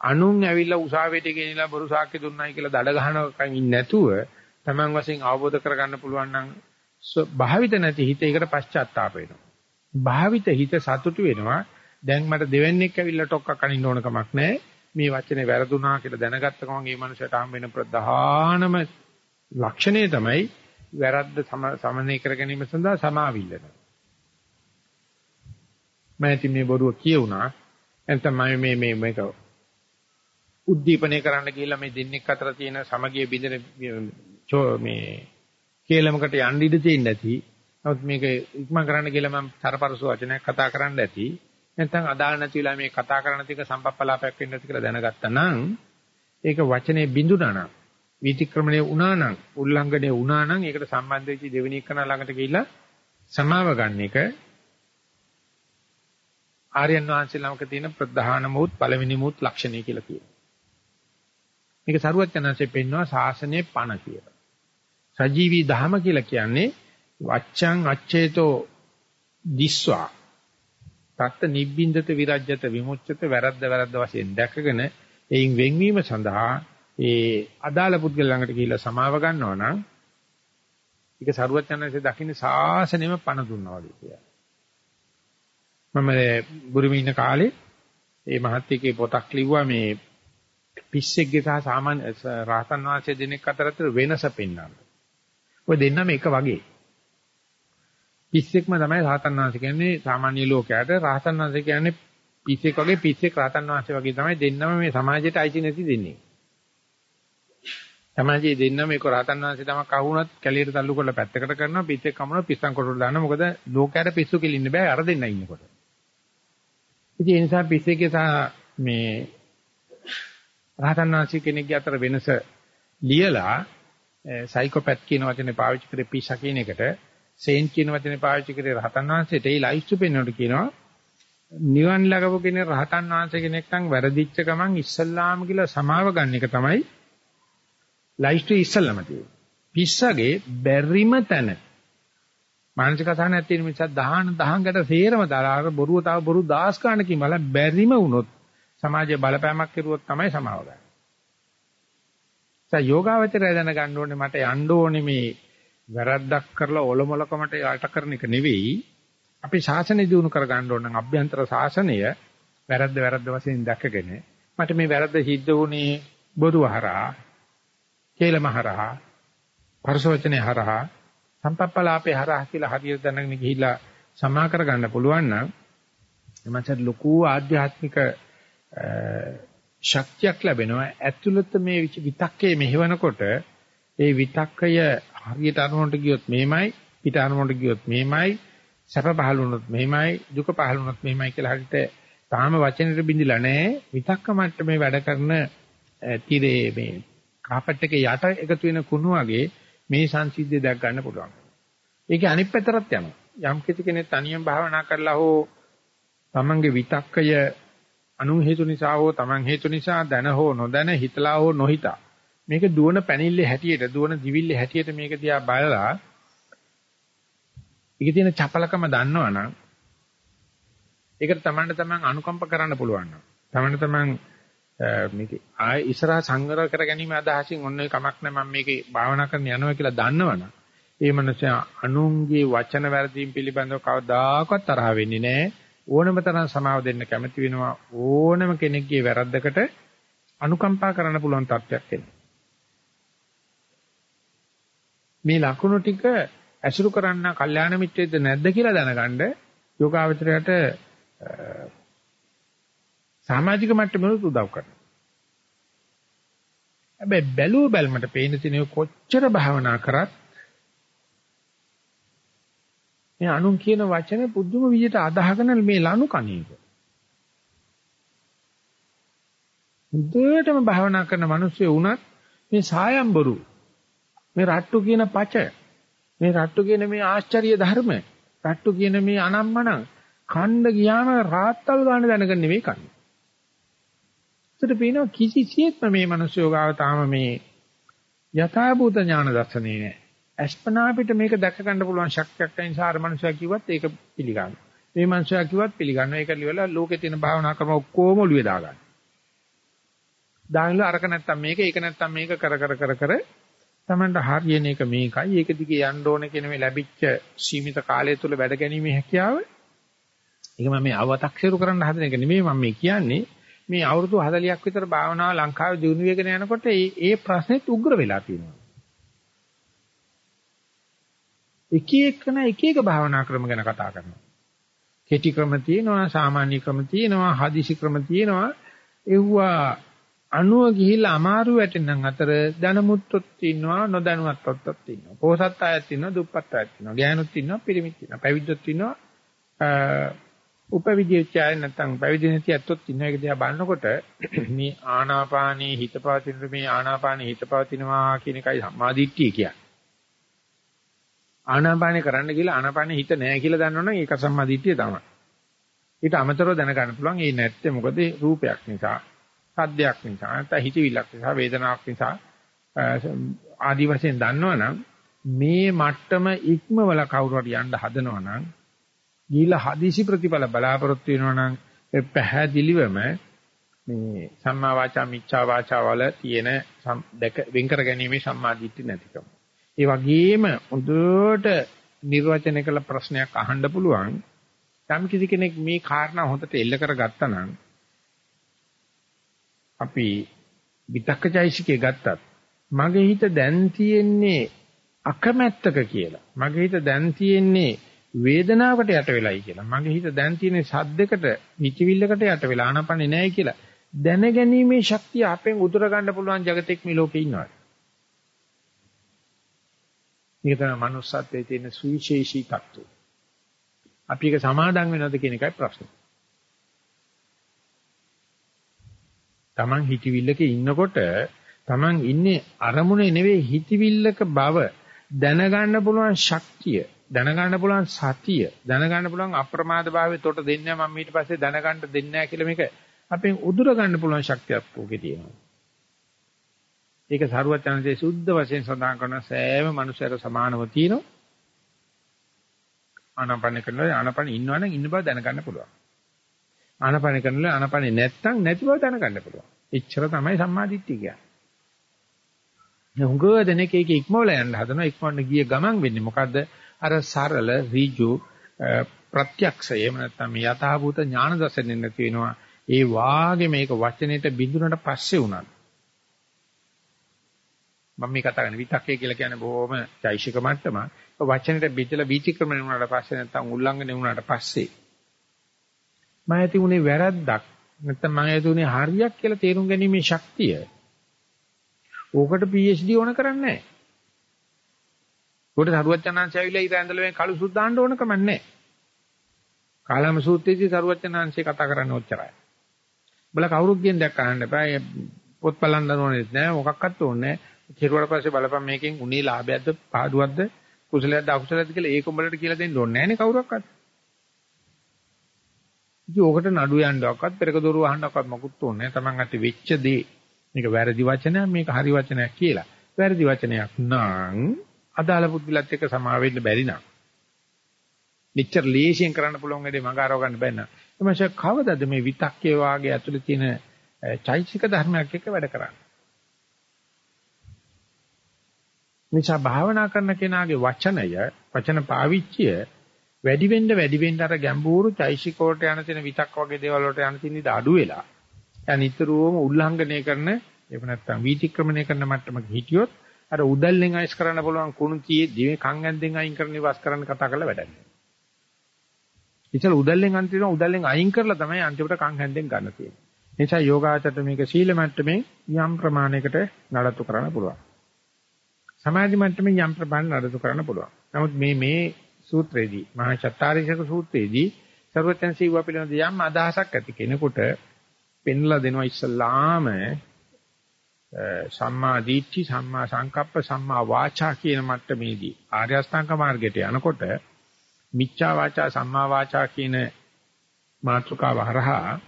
අනුන් ඇවිල්ලා උසාවියට ගෙනිලා බොරු සාක්ෂි දුන්නයි කියලා දඩ ගහනකම් ඉන්නේ නැතුව Taman වශයෙන් අවබෝධ කරගන්න පුළුවන් නම් භාවිත නැති හිත ඒකට පශ්චාත්තාප වෙනවා. භාවිත හිත සතුටු වෙනවා. දැන් මට දෙවන්නේක් ඇවිල්ලා ටොක්කක් අනින්න ඕන කමක් නැහැ. මේ වචනේ වැරදුනා කියලා දැනගත්ත ගමන් මේ මනුස්සයට හම් වෙන ප්‍රධානම ලක්ෂණය තමයි වැරද්ද සමනය කර ගැනීම සඳහා සමාවිල්ලන. මම ඉතින් මේ බොරුව කියුණා. එතන මම මේ මේ මේක උද්දීපනය කරන්න ගිහිල්ලා මේ දෙන්නෙක් අතර තියෙන සමගිය බින්දන මේ කේලමකට යන්න ඉඩ තියෙන්නේ නැති. නමුත් මේක ඉක්මන් කරන්න ගිහලා මම තරපරසු වචනයක් කතා කරන්න ඇති. නැත්නම් අදාළ නැති වෙලා මේ කතා කරන ටික සම්පප්පලාපයක් වෙන්නේ නැති කියලා දැනගත්තා නම් ඒක වචනේ බිඳුනා නම් විතික්‍රමණය වුණා නම් උල්ලංඝනය වුණා නම් ඒකට සම්බන්ධ වෙච්ච දෙවෙනි එකන ළඟට ගිහිල්ලා සමාව ගන්න එක ආර්යයන් වහන්සේ ළමක තියෙන ප්‍රධානමූත් පළවෙනිමූත් ලක්ෂණය කියලා කියනවා. මේක සරුවත් යනanse පෙන්වනවා ශාසනයේ පණ කියලා. සජීවී ධහම කියලා කියන්නේ වච්ඡං අච්ඡේතෝ දිස්වා තත්ත නිබ්බින්දත විරජ්‍යත විමුච්ඡත වැරද්ද වැරද්ද වශයෙන් දැකගෙන එයින් වෙන්වීම සඳහා ඒ අදාළ පුද්ගල ළඟට ගිහිල්ලා සමාව ගන්නවා නම් ඒක සරුවත් යනසේ දකින්න සාසනෙම පණ දුන්නා වගේ කියලා. මම බුරුමේ ඉන්න කාලේ ඒ මහත්කේ පොතක් ලිව්වා මේ පිස්සෙක්ගේ සහ සාමාන්‍ය රහතන් වහන්සේ දෙනෙක් අතර වෙනස පෙන්වන්න. ඔය දෙන්නම එක වගේ. පිස්සෙක්ම තමයි රහතන් වහන්සේ කියන්නේ සාමාන්‍ය ලෝකයට රහතන් වහන්සේ කියන්නේ පිස්සෙක් වගේ පිස්සෙක් රහතන් වහන්සේ වගේ තමයි දෙන්නම මේ සමාජයට අයිති නැති දෙන්නේ. සමාජයේ දෙන්නම මේක රහතන් වහන්සේ තමක් අහුණත් කැලියට තල්ලු කරලා පැත්තකට කරනවා පිස්සෙක් කමනවා පිස්සන් කොටට දානවා මොකද ලෝකයට පිස්සු කෙලින්න බෑ අර දෙන්න ඉන්නකොට. ඉතින් ඒ නිසා පිස්සෙක්ගේ සහ මේ රහතන් වහන්සේ කෙනෙක්ගේ අතර වෙනස ලියලා සයිකෝපැත් කියන වචනේ පාවිච්චි කරේ පිස්සා කියන එකට සේන් කියන වචනේ පාවිච්චි කරේ රහතන් වහන්සේට ඒ ලයිස්තු පෙන්වන්නට කියනවා නිවන් ළඟපු කෙනෙක් රහතන් වහන්සේ කෙනෙක් නම් වැරදිච්ච ගමන් ඉස්සල්ලාම කියලා සමාව ගන්න එක තමයි ලයිස්තු ඉස්සල්ලාම තියෙන්නේ. පිස්සගේ බැරිම තැන මානසික කතාවක් තියෙන නිසා දහන දහංගට සේරම දාලා බොරුව තව බොරු දාස් ගන්නකින් බල බැරිම වුණොත් සමාජයේ බලපෑමක් කෙරුවොත් තමයි සමාව ගන්න. ඒ යෝගාවචරය දැනගන්න ඕනේ මට යන්න ඕනේ මේ වැරද්දක් කරලා ඔලොමලකමට යට කරන එක නෙවෙයි. අපි ශාසනය දිනු කර ගන්න ඕන නම් අභ්‍යන්තර ශාසනය වැරද්ද වැරද්ද වශයෙන් දැකගෙන මට මේ වැරද්ද සිද්ධ වුණේ බොරු හරහා කේලමහරහා පරිසෝචනේ හරහා සම්පප්පලාපේ හරහා කියලා හරියට දැනගෙන ගිහිල්ලා සමා කර ගන්න පුළුවන් නම් එමන්සට ලොකු ආධ්‍යාත්මික ශක්තියක් ලැබෙනවා. ඇතුළත මේ විතක්කේ මෙහෙවනකොට ඒ විතක්කය හරියට අරමුණට ගියොත් මෙහෙමයි පිට අරමුණට ගියොත් මෙහෙමයි සැප පහළ වුණොත් මෙහෙමයි දුක පහළ වුණොත් මෙහෙමයි කියලා හරියට තාම වචනෙට බින්දිලා නැහැ විතක්ක මට්ටමේ වැඩ කරන තිරේ මේ කාපට් එකේ යට එකතු වෙන කුණු වගේ මේ සංසිද්ධිය දැක් ගන්න පුළුවන්. ඒකේ අනිත් පැතරත් යනවා. යම් කිසි කෙනෙක් තනියම භාවනා කරලා හෝ තමන්ගේ විතක්කය අනු හේතු නිසා හෝ තමන් හේතු නිසා දැන හෝ නොදැන හිතලා හෝ නොහිතා මේක දුවන පැනිල්ලේ හැටියට දුවන දිවිල්ලේ හැටියට මේක දිහා බලලා ඒකේ තියෙන චපලකම දන්නවනම් ඒකට තමන්ට තමන් අනුකම්ප කරන්න පුළුවන් නම් තමන්ට තමන් මේක ආය ඉස්සරහා සංවර කර ගැනීම අදහසින් ඔන්න කමක් නැහැ මම මේකේ භාවනා කරන්න යනවා කියලා දන්නවනම් ඒ මනුස්සයා අනුන්ගේ වචන වැරදීම් පිළිබඳව කවදාකවත් තරහ වෙන්නේ නැහැ ඕනම තරම් සමාව දෙන්න කැමති වෙනවා. ඕනම කෙනෙක්ගේ වැරද්දකට අනුකම්පා කරන්න පුළුවන් තත්ත්වයක් එන්නේ මේ ලකුණු ටික ඇසුරු කරන්න කල්යාණ මිත්‍රයේද නැද්ද කියලා දැනගන්න යෝගාවචරයට සමාජික මට්ටමෙත් උදව් කරනවා. හැබැයි බැලුව බැලමට පේන තියෙන කොච්චර භාවනා කරත් මේ අනුන් කියන වචන පුදුම විදිහට අදහගෙන මේ ලනු කණේක. හුදුටම භාවනා කරන මිනිස්සු වුණත් මේ සායම්බරු මේ රට්ටු කියන පච මේ රට්ටු කියන මේ ආශ්චර්ය ධර්ම රට්ටු කියන මේ අනම්මන කණ්ඩ ගියාම රාත්තල් ගන්න දැනගන්න නෙවෙයි කන්නේ. ඒකට පේනවා කිසිසේත්ම මේ මිනිස්සු ගාව තාම මේ යථාභූත ඥාන දර්ශනේ නෑ. අස්පනා අපිට මේක දැක ගන්න පුළුවන් ශක්තියක් නැහැ නිසා අර මිනිස්සයා කිව්වත් ඒක පිළිගන්නවා. මේ මිනිස්සයා කිව්වත් පිළිගන්නවා. ඒක ලියවලා ලෝකේ තියෙන භාවනා ක්‍රම ඔක්කොම ඔළුවේ දාගන්න. දානල අරක නැත්තම් මේක ඒක නැත්තම් මේක කර කර කර කර තමන්ට හරියන එක මේකයි. ඒක දිගේ යන්න ඕන කියන මේ ලැබිච්ච සීමිත කාලය තුල වැඩ ගැනීමේ හැකියාව. ඒක මම මේ අව탁සිරු කරන්න හදන එක නෙමෙයි මම මේ කියන්නේ. මේ අවුරුදු 40ක් විතර භාවනාව ලංකාවේ දිනු වේගෙන යනකොට ඒ ඒ ප්‍රශ්නෙත් උග්‍ර වෙලා තියෙනවා. එක එකන එක එක භාවනා ක්‍රම ගැන කතා කරනවා. කෙටි ක්‍රම තියෙනවා, සාමාන්‍ය ක්‍රම තියෙනවා, හදිසි ක්‍රම තියෙනවා. ඒවා අණුව ගිහිල්ලා අමාරු වැටෙනන් අතර දැනුමුත්තොත් ඉන්නවා නොදැනුවත්ොත් ඉන්නවා. පොහසත් අයත් ඉන්නවා දුප්පත් අයත් ඉන්නවා. ගෑනුත් ඉන්නවා පිරිමිත් ඉන්නවා. පැවිද්දොත් ඉන්නවා. උපවිදියචය නැත්නම් පැවිදි නැති ඇත්තොත් ඉන්න එක දිහා බලනකොට මේ ආනාපානී හිත පවතින මේ ආනාපානී හිත පවතිනවා කියන එකයි සම්මාදිට්ඨිය කියන්නේ. ආනාපානේ කරන්න කියලා ආනාපානේ හිත නැහැ කියලා දන්නවනම් ඒක සම්මාදිට්ඨිය තමයි. ඊට අමතරව දැනගන්න පුළුවන් ඒ නැත්තේ මොකද රූපයක් නිසා සද්දයක් නිසා නැත්නම් හිතවිල්ලක් නිසා වේදනාවක් නිසා ආදි වශයෙන් දන්නවනම් මේ මට්ටම ඉක්මවල කවුරු හරි යන්න හදනවනම් ගිහිලා හදිසි ප්‍රතිඵල බලාපොරොත්තු වෙනවනම් ඒ පැහැදිලිවම මේ සම්මා වාචා මිච්ඡා වාචා වල තියෙන දෙක වෙන් කර ගැනීමේ සම්මා දිට්ඨි නැතිකම. ඒ වගේම හොඳට නිර්වචනය කළ ප්‍රශ්නයක් අහන්න පුළුවන්. යම් කිසි කෙනෙක් මේ කාරණා හොඳට එල්ල කරගත්තා නම් අපි විතක්කචෛසිකේ ගත්තත් මගේ හිත දැන් තියෙන්නේ අකමැත්තක කියලා. මගේ හිත දැන් තියෙන්නේ වේදනාවට යට වෙලයි කියලා. මගේ හිත දැන් තියෙන්නේ සද්දයකට, නිචවිල්ලකට යට වෙලා ආනපනේ නැහැ කියලා. දැනගැනීමේ ශක්තිය අපෙන් උදුර ගන්න පුළුවන් జగතෙක් මේ ලෝකේ ඉන්නවා. මේක තමයි manussත්වයේ තියෙන සුවිශේෂී තත්ත්වය. අපි ඒක සමාදන් වෙනවද කියන එකයි ප්‍රශ්නේ. Taman හිතවිල්ලක ඉන්නකොට Taman ඉන්නේ අරමුණේ නෙවෙයි හිතවිල්ලක බව දැනගන්න පුළුවන් ශක්තිය දැනගන්න පුළුවන් සතිය දැනගන්න පුළුවන් අප්‍රමාද භාවයේ තොට දෙන්නේ මම ඊට පස්සේ දැනගන්න දෙන්නේ නැහැ කියලා මේක අපෙන් උදුර ගන්න පුළුවන් ශක්තියක් ඕකේ තියෙනවා. ඒක සරුවත් යනසේ සුද්ධ වශයෙන් සඳහන් කරන සෑම මනුස්සයර සමානව තියෙනවා. ආනාපාන කරනවා ආනාපාන ඉන්නවනම් ඉන්න බව දැනගන්න පුළුවන්. ආනාපාන කරනවා ආනාපානේ නැත්තම් නැති බව දැනගන්න පුළුවන්. එච්චර තමයි සම්මාදිට්ඨිය කියන්නේ. හුඟ දෙනෙක් ඒක ඉක්මවල යන්න හදනවා. ඉක්මවන්න ගිය ගමන් වෙන්නේ මොකද්ද? අර සරල ඍජු ප්‍රත්‍යක්ෂය. එහෙම නැත්නම් යථාභූත ඥාන දර්ශනෙන්න කියනවා ඒ වාගේ මේක වචනෙට බිඳුනට පස්සේ උනත්. මම මේ කතා කරන විතක්කේ කියලා කියන්නේ බොහොම චෛසික මට්ටම වචනෙට බිඳලා වීතික්‍රමණය වුණාට පස්සේ නැත්නම් උල්ලංඝනය වුණාට පස්සේ මම ඇති උනේ වැරද්දක් නැත්නම් මම ඇති උනේ හරියක් කියලා තේරුම් ගැනීමේ ශක්තිය ඕකට PhD ඕන කරන්නේ නැහැ. උකට සරුවචනාංශය ඇවිල්ලා ඊට ඇඳලා මේ කළු සුද්ධාන්න ඕන කමක් නැහැ. කාලම සූත්‍රයේදී සරුවචනාංශය කතා කරන්නේ ඔච්චරයි. බල කවුරුත් කියන දෙයක් අහන්න එපා. පොත් බලන්න ඕනෙත් නැහැ. මොකක්වත් ඕනේ නැහැ. කෙරුවට පස්සේ බලපන් මේකෙන් උනේ ලාභයක්ද පාඩුවක්ද කුසලයක්ද අකුසලයක්ද කියලා ඒක උඹලට කියලා දෙන්න ඕනේ නැහැ නේ කවුරක්වත්. ඉතින් ඕකට නඩු යන්නවක්වත් පෙරක දොරු අහන්නවක්වත් මොකුත් ඕනේ නැහැ. Taman අතේ වෙච්ච දේ මේක වැරදි වචනයක් මේක හරි වචනයක් කියලා. වැරදි වචනයක් නම් අදාළ පුද්ගලත් එක්ක සමා වෙන්න බැරි නම්. මෙච්චර ලේසියෙන් කරන්න පුළුවන් වැඩේ මඟ අරව ගන්න බැන්න. එමෂ කවදද මේ විතක්කේ වාගේ ඇතුළේ තියෙන චෛතසික ධර්මයක් එක්ක වැඩ කරන්නේ? නිසා භාවනා කරන කෙනාගේ වචනය වචන පාවිච්චිය වැඩි වෙන්න වැඩි වෙන්න අර ගැඹුරු චෛසික වලට යන තියෙන විතක් වගේ දේවල් වලට යන තියෙන ඉඩ අඩු වෙලා එයා නිතරම උල්ලංඝනය කරන එහෙම නැත්නම් වීතික්‍රමණය කරන මට්ටමක හිටියොත් අර උදල්ලෙන් අයිස් කරන්න පුළුවන් කුණු තියේ දිවේ කන් ඇන්දෙන් අයින් කරන ඉවස් කරන්න කතා කරලා වැඩක් නෑ. ඉතින් උදල්ලෙන් අන්තිම උදල්ලෙන් අයින් කරලා තමයි අන්තිමට කන් ඇන්දෙන් ගන්න තියෙන්නේ. නිසා යෝගාචරයට මේක සීල මට්ටමේ යම් ප්‍රමාණයකට නඩත්තු කරන්න පුළුවන්. සමාධි මට්ටමේ යම් ප්‍රමාණයක් නඩත්තු කරන්න පුළුවන්. නමුත් මේ මේ සූත්‍රයේදී මහා චත්තාරීසක සූත්‍රයේදී සර්වචන් සීව පිළිබඳ යම් අදහසක් ඇති කෙනෙකුට පෙන්ලා දෙනවා ඉස්සල්ලාම සම්මා දිට්ඨි සම්මා සංකප්ප සම්මා වාචා කියන මට්ටමේදී ආර්ය අෂ්ටාංග මාර්ගයට යනකොට මිච්ඡා වාචා සම්මා වාචා කියන මාතෘකාව හරහා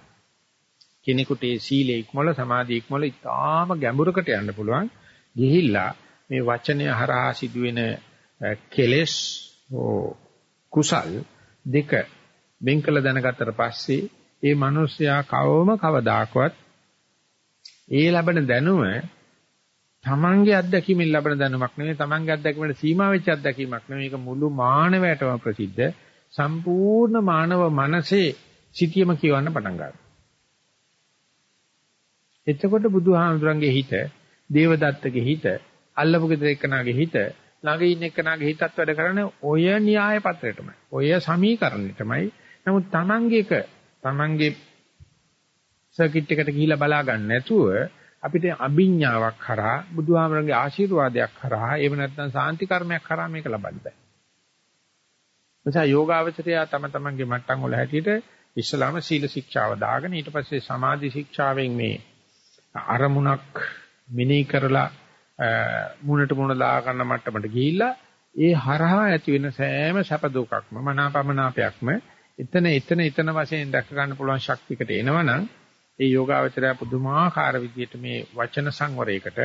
කෙනෙකුට ඒ සීලේ ඉක්මවල සමාධි ඉක්මවල ඉතාම ගැඹුරකට යන්න පුළුවන්. ගිහිල්ලා මේ වචනය හරහා සිදුවෙන කෙලෙස් කුසල් දෙක වෙන් කළ දැනගත්තට පස්සේ ඒ මිනිස්යා කවම කවදාකවත් ඒ ලැබෙන දැනුම තමන්ගේ අත්දැකීමෙන් ලැබෙන දැනුමක් නෙවෙයි තමන්ගේ අත්දැකීමට සීමා වෙච්ච අත්දැකීමක් නෙවෙයි මේක මුළු මානවයටම ප්‍රසිද්ධ සම්පූර්ණ මානව මනසේ සිටියම කියවන්න පටන් ගන්නවා. එතකොට බුදුහාමුදුරන්ගේ හිත, දේවදත්තගේ හිත, අල්ලපු ගෙදර එක්කනාගේ හිත, ළඟ ඉන්න එක්කනාගේ හිතත් වැඩ කරන්නේ ඔය න්‍යාය පත්‍රයටමයි. ඔය සමීකරණයටමයි. නමුත් තමන්ගේ එක තමන්ගේ සර්කිට් එකට ගිහිලා බලා ගන්න නැතුව අපිට අභිඥාවක් කරා බුදුහාමරගේ ආශිර්වාදයක් කරා එහෙම නැත්නම් සාන්ති කර්මයක් කරා මේක ලබන්න බෑ. නිසා යෝගාවචරය තම තමන්ගේ මට්ටම් වල හැටියට ඉස්ලාම සීල ශික්ෂාව දාගෙන ඊට පස්සේ සමාධි ශික්ෂාවෙන් මේ අරමුණක් මිනී කරලා මුණට මුණ දා ගන්න මට්ටමට ගිහිල්ලා ඒ හරහා ඇති වෙන සෑම සැප දුකක්ම මනාපමනාපයක්ම එතන එතන එතන වශයෙන් දැක ගන්න පුළුවන් ශක්තියකට එනවනම් ඒ යෝගාවචරය පුදුමාකාර විදිහට මේ වචන සංවරයකට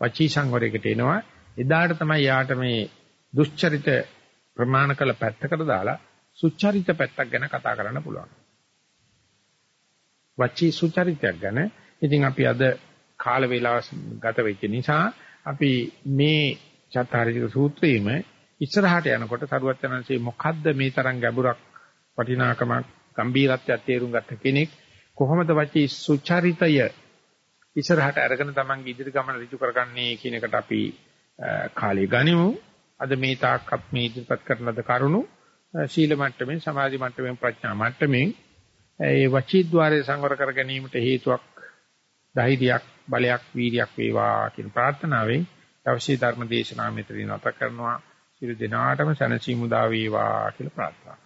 වචී සංවරයකට එනවා. එදාට තමයි යාට මේ දුෂ්චරිත ප්‍රමාණ කළ පැත්තකට දාලා සුචරිත පැත්තක් ගැන කතා කරන්න පුළුවන්. වචී සුචරිතයක් ගැන. ඉතින් අපි අද කාල වේලාව ගත වෙච්ච නිසා අපි මේ චත්තාරික සූත්‍රයේම ඉස්සරහට යනකොට සරුවත් යනන්සේ මොකද්ද මේ තරම් ගැඹුරක් වටිනාකමක් ගම්බීරත්වයක් තේරුම් ගත්ත කෙනෙක් කොහොමද වචී සුචරිතය ඉස්සරහට අරගෙන තමන්ගේ ඉදිරි ගමන ඍජු කරගන්නේ කියන එකට අපි කාලය ගනිමු. අද මේ තාක්කත් මේ ඉදිරිපත් කරන ලද කරුණු ශීල මට්ටමින් සමාධි මට්ටමින් ප්‍රඥා මට්ටමින් ඒ වචීද්්වාරයේ සංවර කර ගැනීමට හේතුවක් ධෛර්යයක් බලයක් වීර්යයක් වේවා කියන ප්‍රාර්ථනාවෙන් අවශ්‍ය ධර්ම දේශනාව මෙතනින් නැත කරනවා. සියලු දෙනාටම සැනසීම උදා වේවා කියලා ප්‍රාර්ථනා